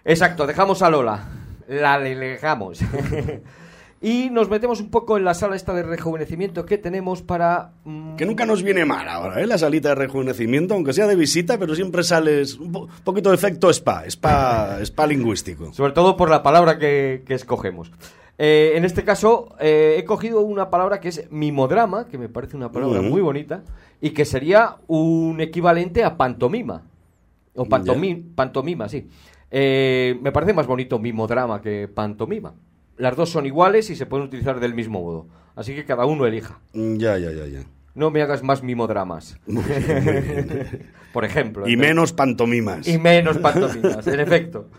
Exacto, dejamos a Lola. La le- dejamos. y nos metemos un poco en la sala esta de rejuvenecimiento que tenemos para... mm, Que nunca nos viene mal ahora, ¿eh? La salita de rejuvenecimiento, aunque sea de visita, pero siempre sales un po- poquito de efecto spa, spa, spa lingüístico. Sobre todo por la palabra que, que escogemos. Eh, en este caso, eh, he cogido una palabra que es mimodrama, que me parece una palabra muy bonita, y que sería un equivalente a pantomima. O pantomi- pantomima, sí. Eh, me parece más bonito mimodrama que pantomima. Las dos son iguales y se pueden utilizar del mismo modo. Así que cada uno elija. Mm, Ya, ya, ya, ya. No me hagas más mimodramas. Por ejemplo. Y menos pantomimas. Y menos pantomimas, en efecto.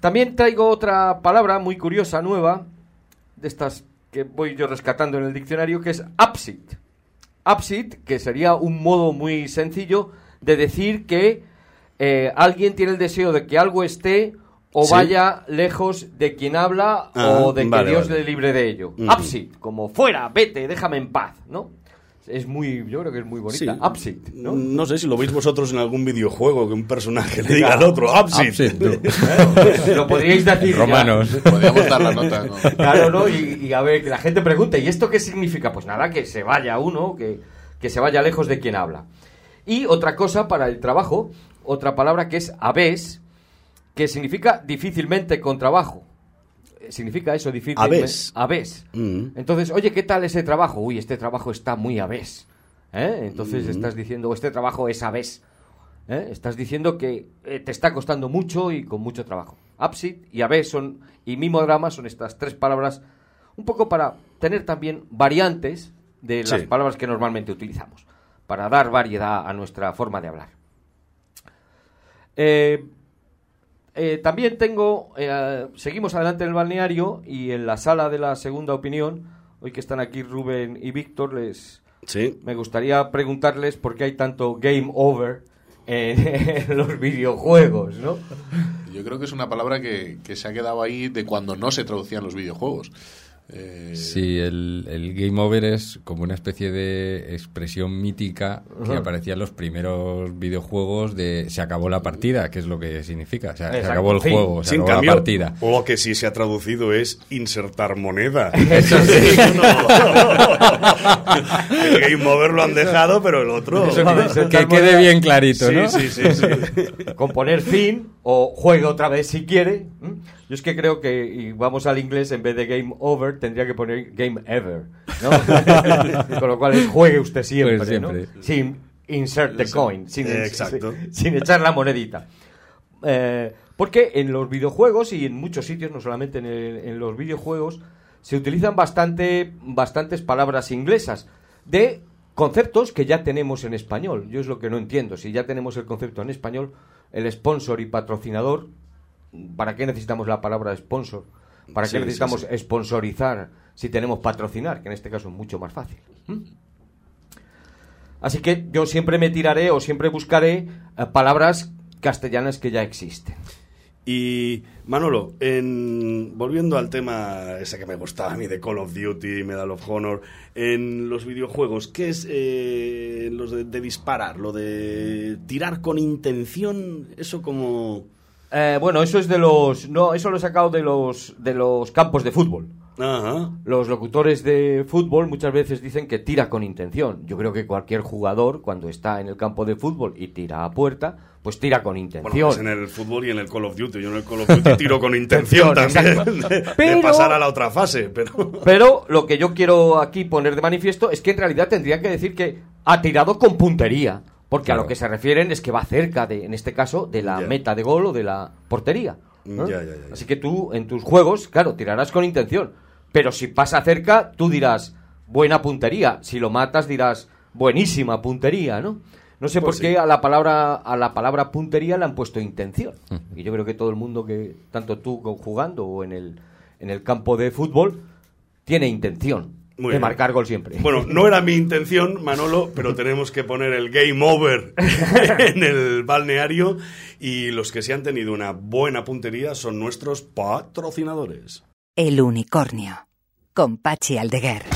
También traigo otra palabra muy curiosa, nueva, de estas que voy yo rescatando en el diccionario, que es absit. Absit, que sería un modo muy sencillo de decir que eh, alguien tiene el deseo de que algo esté o Sí. vaya lejos de quien habla Ah, o de que vale, Dios vale. le libre de ello. Ujú. Absit, como fuera, vete, déjame en paz, ¿no? Es muy, yo creo que es muy bonita. Sí. Absit, ¿no? No sé si lo veis vosotros en algún videojuego que un personaje le diga al otro, Absit. Absit. Lo podríais decir. ya. Romanos. Podríamos dar la nota. ¿no? Claro, ¿no? Y, y a ver, que la gente pregunte, ¿y esto qué significa? Pues nada, que se vaya uno, que, que se vaya lejos de quien habla. Y otra cosa para el trabajo, otra palabra que es aves, que significa difícilmente con trabajo. Eh, Significa eso, difícilmente. Aves. Aves. Mm. Entonces, oye, ¿qué tal ese trabajo? Uy, este trabajo está muy aves. ¿Eh? Entonces Mm. estás diciendo, este trabajo es aves. ¿Eh? Estás diciendo que eh, te está costando mucho y con mucho trabajo. Absit y aves son, y mimodrama son estas tres palabras, un poco para tener también variantes de las Sí. palabras que normalmente utilizamos, para dar variedad a nuestra forma de hablar. Eh, eh, también tengo, eh, seguimos adelante en el balneario y en la sala de la segunda opinión, hoy que están aquí Rubén y Víctor, les, Sí. me gustaría preguntarles por qué hay tanto game over en, en los videojuegos, ¿no? Yo creo que es una palabra que, que se ha quedado ahí de cuando no se traducían los videojuegos. Eh, Sí, el, el game over es como una especie de expresión mítica que aparecía en los primeros videojuegos de se acabó la partida, que es lo que significa. O sea, se acabó el juego, se Sin acabó cambio, la partida. lo que sí se ha traducido es insertar moneda. Eso sí. el game over lo han dejado, pero el otro... Eso decir que quede bien clarito, Sí, ¿no? sí, sí, sí. con poner fin o juegue otra vez si quiere. ¿m? Yo es que creo que, y vamos al inglés, en vez de game over, tendría que poner game ever. ¿no? con lo cual es juegue usted siempre, Pues siempre. ¿no? Sin insert the coin, sin, Eh, exacto. sin, sin echar la monedita. Eh, porque en los videojuegos y en muchos sitios, no solamente en, el- en los videojuegos, se utilizan bastante, bastantes palabras inglesas de conceptos que ya tenemos en español. Yo es lo que no entiendo. Si ya tenemos el concepto en español, el sponsor y patrocinador, ¿para qué necesitamos la palabra sponsor? ¿Para qué Sí, sí, necesitamos sí. sponsorizar si tenemos patrocinar? Que en este caso es mucho más fácil. ¿Mm? Así que yo siempre me tiraré o siempre buscaré eh, palabras castellanas que ya existen. Y Manolo, en, volviendo al tema ese que me gustaba a mí de Call of Duty, Medal of Honor, en los videojuegos, ¿qué es eh, los de, de disparar? Lo de tirar con intención, eso como... Eh, bueno, eso es de los. No, eso lo he sacado de los, de los campos de fútbol. Ajá. Los locutores de fútbol muchas veces dicen que tira con intención. Yo creo que cualquier jugador, cuando está en el campo de fútbol y tira a puerta, pues tira con Bueno, intención. pues en el fútbol y en el Call of Duty. Yo en el Call of Duty tiro con intención también de, de Pero- pasar a la otra fase, pero... Pero lo que yo quiero aquí poner de manifiesto es que en realidad tendría que decir que ha tirado con puntería. Porque a lo que se refieren es que va cerca, de, en este caso, de la meta de gol o de la portería. Así que tú, en tus juegos, claro, tirarás con intención. Pero si pasa cerca, tú dirás buena puntería. Si lo matas, dirás buenísima puntería, ¿no? No sé Pues por qué sí. a la palabra a la palabra puntería le han puesto intención. Y yo creo que todo el mundo que, tanto tú jugando o en el, en el campo de fútbol, tiene intención Muy de bien. marcar gol siempre. Bueno, no era mi intención, Manolo, pero tenemos que poner el game over en el balneario y los que sí han tenido una buena puntería son nuestros patrocinadores. El unicornio. Con Pachi Aldeguer.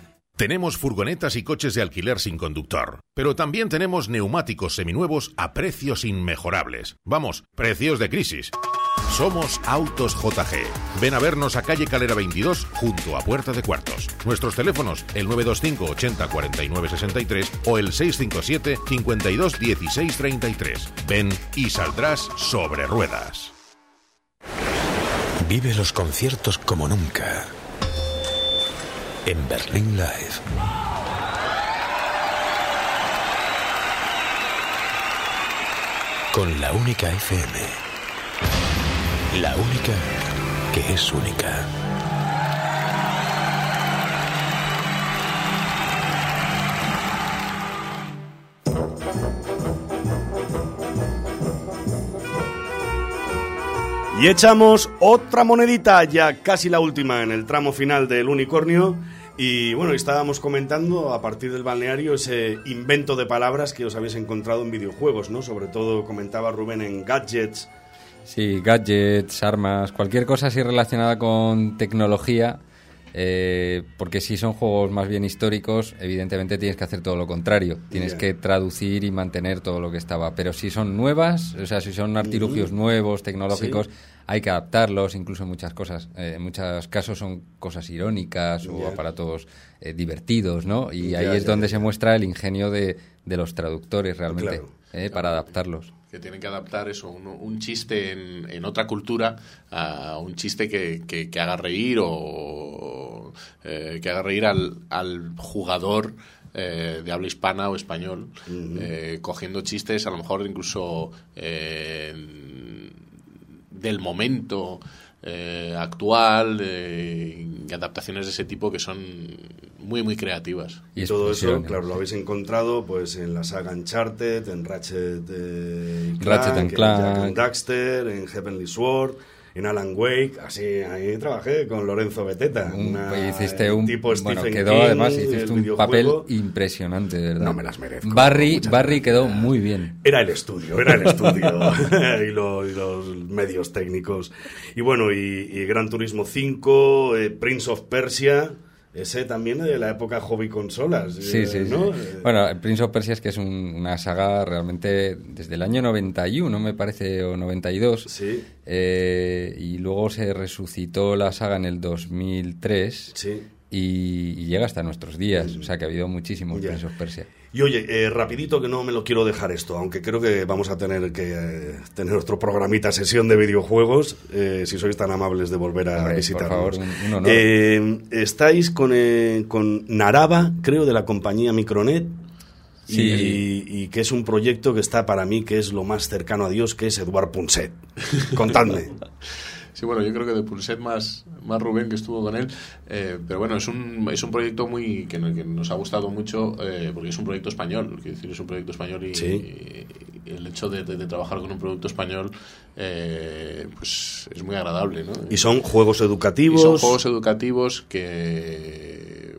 Tenemos furgonetas y coches de alquiler sin conductor, pero también tenemos neumáticos seminuevos a precios inmejorables. Vamos, precios de crisis. Somos Autos JG. Ven a vernos a calle Calera 22 junto a Puerta de Cuartos. Nuestros teléfonos el 925 80 49 63 o el 657 52 16 33. Ven y saldrás sobre ruedas. Vive los conciertos como nunca. En Berlín Live. Con la única FM. La única que es única. Y echamos otra monedita, ya casi la última en el tramo final del unicornio. Y bueno, estábamos comentando a partir del balneario ese invento de palabras que os habéis encontrado en videojuegos, ¿no? Sobre todo comentaba Rubén en gadgets. Sí, gadgets, armas, cualquier cosa así relacionada con tecnología. Eh, porque si son juegos más bien históricos, evidentemente tienes que hacer todo lo contrario. Tienes que traducir y mantener todo lo que estaba. Pero si son nuevas, o sea, si son artilugios nuevos, tecnológicos, hay que adaptarlos, incluso en muchas cosas. Eh, en muchos casos son cosas irónicas o aparatos eh, divertidos, ¿no? Y ahí es donde se muestra el ingenio de, de los traductores realmente, Claro. Eh, para adaptarlos. que tienen que adaptar eso, un, un chiste en, en otra cultura a un chiste que, que- que haga reír o eh, que haga reír al, al jugador eh, de habla hispana o español, eh, cogiendo chistes a lo mejor incluso eh, del momento. Eh, actual eh, y adaptaciones de ese tipo que son muy, muy creativas. Y todo eso, claro, lo habéis encontrado pues en la saga Uncharted, en Ratchet, eh, Ratchet and en Clank. Jack and Daxter, en Heavenly Sword, en Alan Wake, así ahí trabajé con Lorenzo Beteta, una- Pues hiciste un tipo bueno, Stephen quedó King, además hiciste un papel impresionante, de verdad. No me las merezco, Barry, Barry quedó muy bien. Era el estudio, era el estudio y, lo- y los medios técnicos. Y bueno, y, y Gran Turismo 5, eh, Prince of Persia, ese también de la época hobby consolas. Sí, sí, sí. ¿no? Eh, Bueno, el Prince of Persia es que es un- una saga realmente desde el año 91, me parece, o 92. Sí. Eh, y luego se resucitó la saga en el 2003. Sí. Y, y llega hasta nuestros días. O sea que ha habido muchísimos Ya. Prince of Persia. Y oye, eh, rapidito que no me lo quiero dejar esto, aunque creo que vamos a tener que eh, tener otro programita sesión de videojuegos, eh, si sois tan amables de volver a visitarnos. Eh, estáis con, eh, con Narava, creo, de la compañía Micronet. Y, que es un proyecto que está para mí, que es lo más cercano a Dios, que es Eduard Punset. Contadme. Sí, bueno, yo creo que de Pulset más, más Rubén que estuvo con él, eh, pero bueno, es un, es un proyecto muy que, no- que nos ha gustado mucho eh, porque es un proyecto español, quiero decir, es un proyecto español y, Sí. y el hecho de, de- de trabajar con un producto español eh, pues es muy agradable, ¿no? Y son juegos educativos. Y son juegos educativos que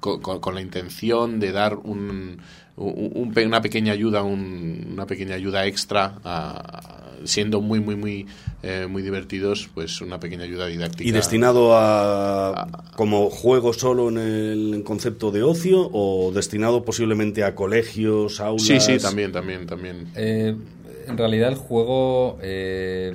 con, con- con la intención de dar un, un- una pequeña ayuda, un- una pequeña ayuda extra, a- siendo muy muy muy eh, muy divertidos, pues una pequeña ayuda didáctica. ¿Y destinado a como juego solo en el concepto de ocio o destinado posiblemente a colegios, aulas? Sí, sí, también, también, también. Eh, en realidad el juego eh,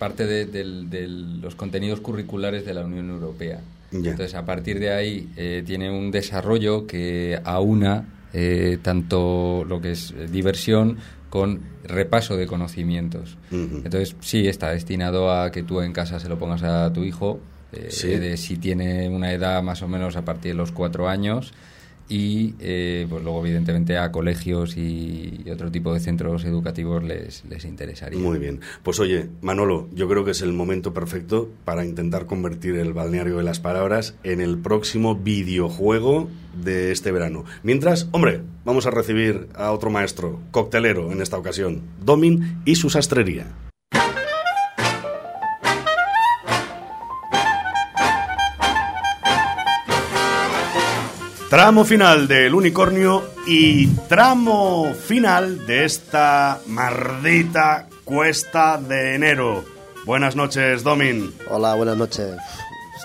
parte de, los contenidos curriculares de la Unión Europea. Ya. Entonces, a partir de ahí eh, tiene un desarrollo que aúna eh, tanto lo que es diversión con repaso de conocimientos. Entonces, sí, está destinado a que tú en casa se lo pongas a tu hijo, eh, Sí. de si tiene una edad más o menos a partir de los cuatro años, y eh, pues luego, evidentemente, a colegios y, y otro tipo de centros educativos les, les interesaría. Muy bien. Pues oye, Manolo, yo creo que es el momento perfecto para intentar convertir el balneario de las palabras en el próximo videojuego de este verano. Mientras, hombre, vamos a recibir a otro maestro, coctelero en esta ocasión, Domin y su sastrería. Tramo final del unicornio y tramo final de esta maldita cuesta de enero. Buenas noches, Domin. Hola, buenas noches.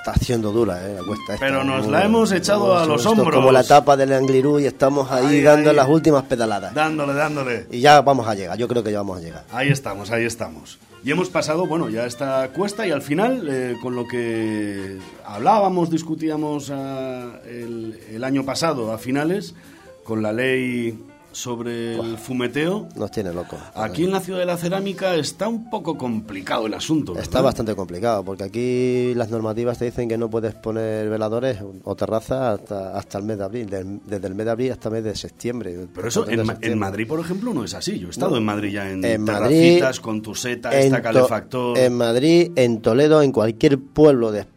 Está haciendo dura, ¿eh? La cuesta esta. Pero nos Muy- la hemos echado a los hombros. como la etapa del Anglirú y estamos ahí, Ahí, dando ahí. las últimas pedaladas. Dándole, dándole. Y ya vamos a llegar, yo creo que ya vamos a llegar. Ahí estamos, ahí estamos. Y hemos pasado, bueno, ya esta cuesta y al final, eh, con lo que hablábamos, discutíamos ah, el, el año pasado, a finales, con la ley sobre el fumeteo, Nos tiene locos. aquí en la ciudad de la cerámica está un poco complicado el asunto. ¿verdad? Está bastante complicado, porque aquí las normativas te dicen que no puedes poner veladores o terrazas hasta, hasta el mes de abril, desde el mes de abril hasta el mes de septiembre. Pero eso en, Ma- en septiembre. Madrid, por ejemplo, no es así. Yo he estado No. en Madrid ya en, En terracitas Madrid, con tu seta, En esta To- calefactor. En Madrid, en Toledo, en cualquier pueblo de España,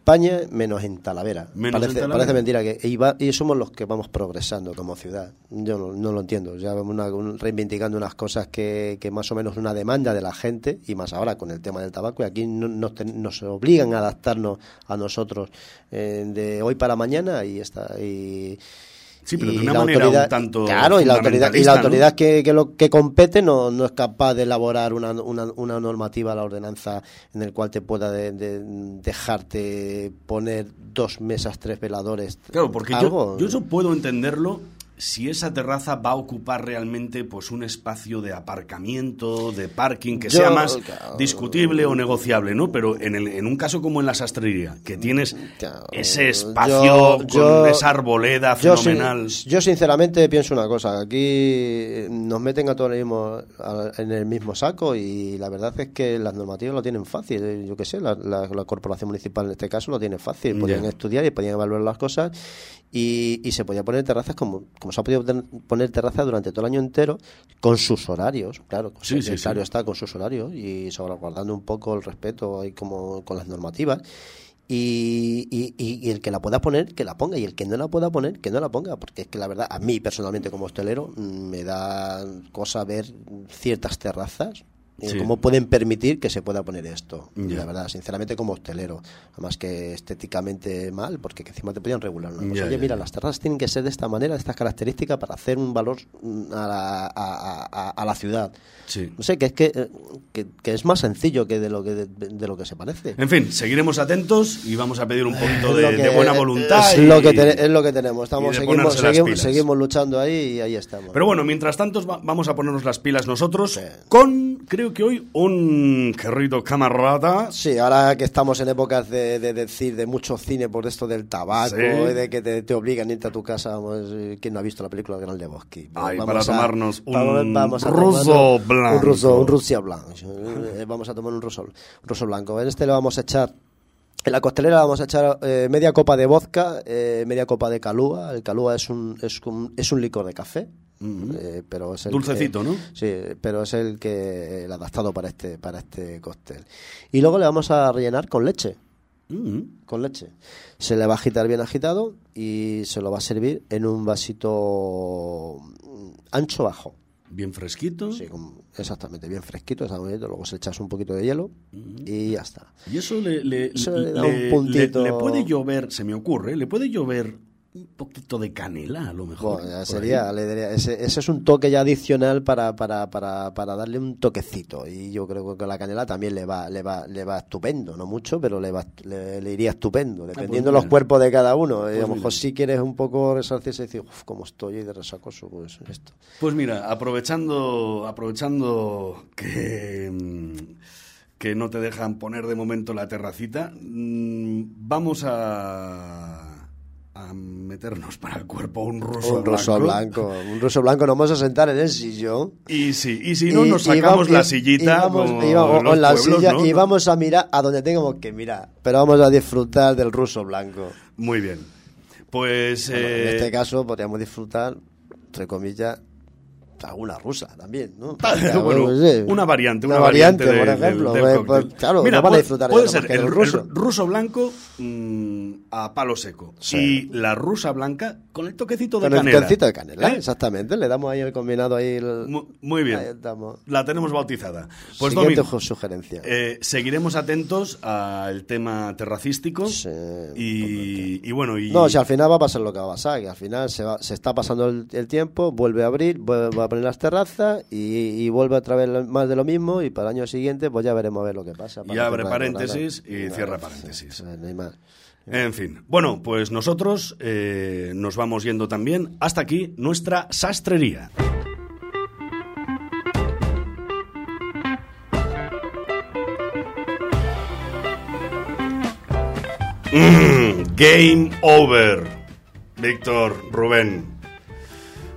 menos en Talavera. Menos en parece, Talavera. parece mentira que y, va- y somos los que vamos progresando como ciudad. Yo no, no lo entiendo. Ya vamos una- un- reivindicando unas cosas que, que más o menos una demanda de la gente y más ahora con el tema del tabaco. Y aquí no- nos, ten- nos obligan a adaptarnos a nosotros eh, de hoy para mañana y está y Sí, pero y de una manera autoridad- un tanto claro y la autoridad y la autoridad que, que lo que compete no, no es capaz de elaborar una, una, una normativa la ordenanza en el cual te pueda de- de- dejarte poner dos mesas tres veladores Claro, porque yo, yo eso puedo entenderlo si esa terraza va a ocupar realmente pues un espacio de aparcamiento, de parking, que Yo, sea más claro. discutible o negociable, ¿no? Pero en, el, en un caso como en la sastrería, que tienes Claro, ese espacio yo- yo- con esa arboleda fenomenal. yo sinceramente pienso una cosa aquí nos meten a todos el mismo- a- en el mismo saco y la verdad es que las normativas lo tienen fácil eh, yo qué sé la, la- la corporación municipal en este caso lo tiene fácil podían estudiar y podían evaluar las cosas y, y se podía poner terrazas como, como como se ha podido poner terraza durante todo el año entero, con sus horarios, claro, Sí, sí, sí, está con sus horarios y salvaguardando un poco el respeto ahí como con las normativas. Y, y- y- y el que la pueda poner, que la ponga. Y el que no la pueda poner, que no la ponga. Porque es que la verdad, a mí personalmente como hostelero, mm, me da cosa ver ciertas terrazas. Sí. ¿Cómo pueden permitir que se pueda poner esto? Ya. La verdad, sinceramente como hostelero. Además que estéticamente mal, porque que encima te podían regular una cosa. Ya, Oye, ya, mira, las terrazas tienen que ser de esta manera, de estas características, para hacer un valor mm, a la, a- a- a- la ciudad. Sí. No sé, que es que, eh, que, que es más sencillo que de lo que, de, de lo que se parece. En fin, seguiremos atentos y vamos a pedir un poquito de, de buena voluntad. Es, y- lo que te- es lo que tenemos. Estamos, seguimos, seguimos, seguimos luchando ahí y ahí estamos. Pero bueno, mientras tanto va- vamos a ponernos las pilas nosotros con, creo que hoy, un querido camarada. Sí, ahora que estamos en épocas de, de decir de mucho cine por esto del tabaco, Sí. y de que te, te obligan a irte a tu casa, eh, ¿quién no ha visto la película El Gran Lebowski? Ay, Vamos para a- tomarnos un vamos a ruso blanco. Un ruso, un Rusia blanco. Eh, Vamos a tomar un ruso, un ruso blanco. En este le vamos a echar en la costelera le vamos a echar eh, media copa de vodka, eh, media copa de calúa. El calúa es un, es un, es un licor de café. Eh, pero es el Dulcecito, que- ¿no? Sí, pero es el que el adaptado para este para este cóctel. Y luego le vamos a rellenar con leche, con leche. Se le va a agitar bien agitado y se lo va a servir en un vasito ancho bajo. Bien fresquito. Sí, exactamente, bien fresquito, está bonito. Luego se echas un poquito de hielo y ya está. Y eso le, le, Eso le- le da un puntito. le- le puede llover, se me ocurre, le puede llover un poquito de canela a lo mejor. Bueno, sería, le daría- ese, ese es un toque ya adicional para, para, para, para darle un toquecito. Y yo creo que la canela también le va, le va, le va estupendo, no mucho, pero le va, le, le iría estupendo, dependiendo de los mira. cuerpos de cada uno. y a Pues lo mejor mira. si quieres un poco resarcirse y decir, uff, cómo estoy de resacoso, pues esto. Pues mira, aprovechando, aprovechando que, que no te dejan poner de momento la terracita, mm, vamos a meternos para el cuerpo un ruso un ruso blanco, un ruso blanco, nos vamos a sentar en el sillón. Y sí, y si no, nos y sacamos vamos- la y- sillita y vamos- y los la pueblos, silla ¿no? y vamos a mirar a donde tengamos que mirar, pero vamos a disfrutar del ruso blanco. Muy bien. Pues... Bueno, eh, en este caso podríamos disfrutar, entre comillas, alguna rusa también, ¿no? bueno, Sí. una variante, una, Una variante, de- por ejemplo. del Pues, pues, claro, Mira, no puede- disfrutar puede ser el, ruso. ruso blanco mm, a palo seco Sí. y la rusa blanca con el toquecito de Con el canela. toquecito de canela, ¿Eh? exactamente. Le damos ahí el combinado ahí. el- Mu- Muy bien. Ahí. La tenemos bautizada. Pues Siguiente sugerencia. eh, seguiremos atentos al tema terracístico Sí, y, y bueno y No, si al final va a pasar lo que va a pasar, que al final se, va- se está pasando el, el tiempo, vuelve a abrir, vuelve a poner las terrazas y, y vuelve otra vez más de lo mismo y para el año siguiente pues ya veremos a ver lo que pasa. Y abre paréntesis y Nada, cierra paréntesis. sí, no hay más. En fin. Bueno, pues nosotros eh, nos vamos yendo también. Hasta aquí nuestra sastrería. Mm, game over. Víctor, Rubén.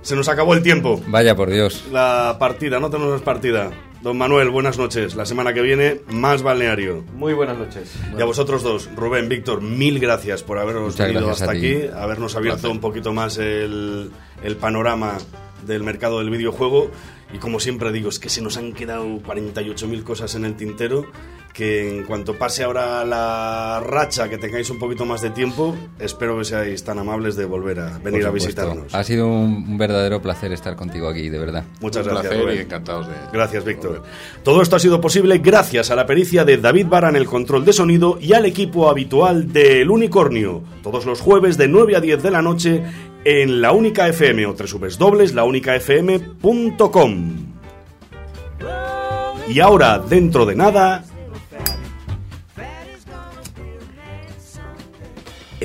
Se nos acabó el tiempo. Vaya por Dios. La partida, no tenemos partida. Don Manuel, buenas noches. La semana que viene, más balneario. Muy buenas noches. Y a vosotros dos, Rubén, Víctor, mil gracias por haberos Muchas venido hasta aquí, habernos abierto un poquito más el, el panorama del mercado del videojuego. Y como siempre digo, es que se nos han quedado 48.000 cosas en el tintero, que en cuanto pase ahora la racha, que tengáis un poquito más de tiempo, espero que seáis tan amables de volver a venir a visitarnos. Ha sido un, verdadero placer estar contigo aquí, de verdad. Muchas Un gracias, placer y encantados de... Gracias, Víctor. Todo esto ha sido posible gracias a la pericia de David Vara en el control de sonido y al equipo habitual de El Unicornio, todos los jueves de 9 a 10 de la noche en La Única FM o www.launicafm.com. Y ahora, dentro de nada,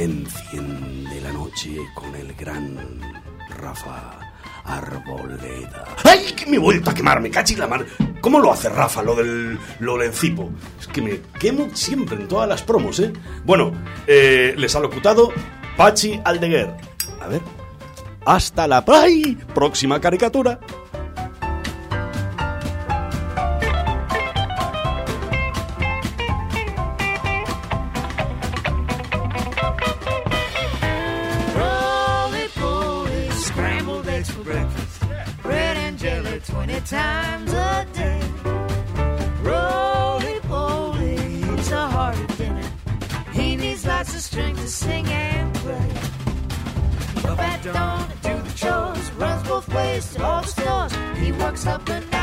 enciende la noche con el gran Rafa Arboleda. ¡Ay, que me he vuelto a quemar! ¡Me cachi la mar! ¿Cómo lo hace Rafa lo del, lo del? Es que me quemo siempre en todas las promos, ¿eh? Bueno, eh, les ha locutado Pachi Aldeguer. A ver. Hasta la ¡ay! próxima caricatura. Something. up and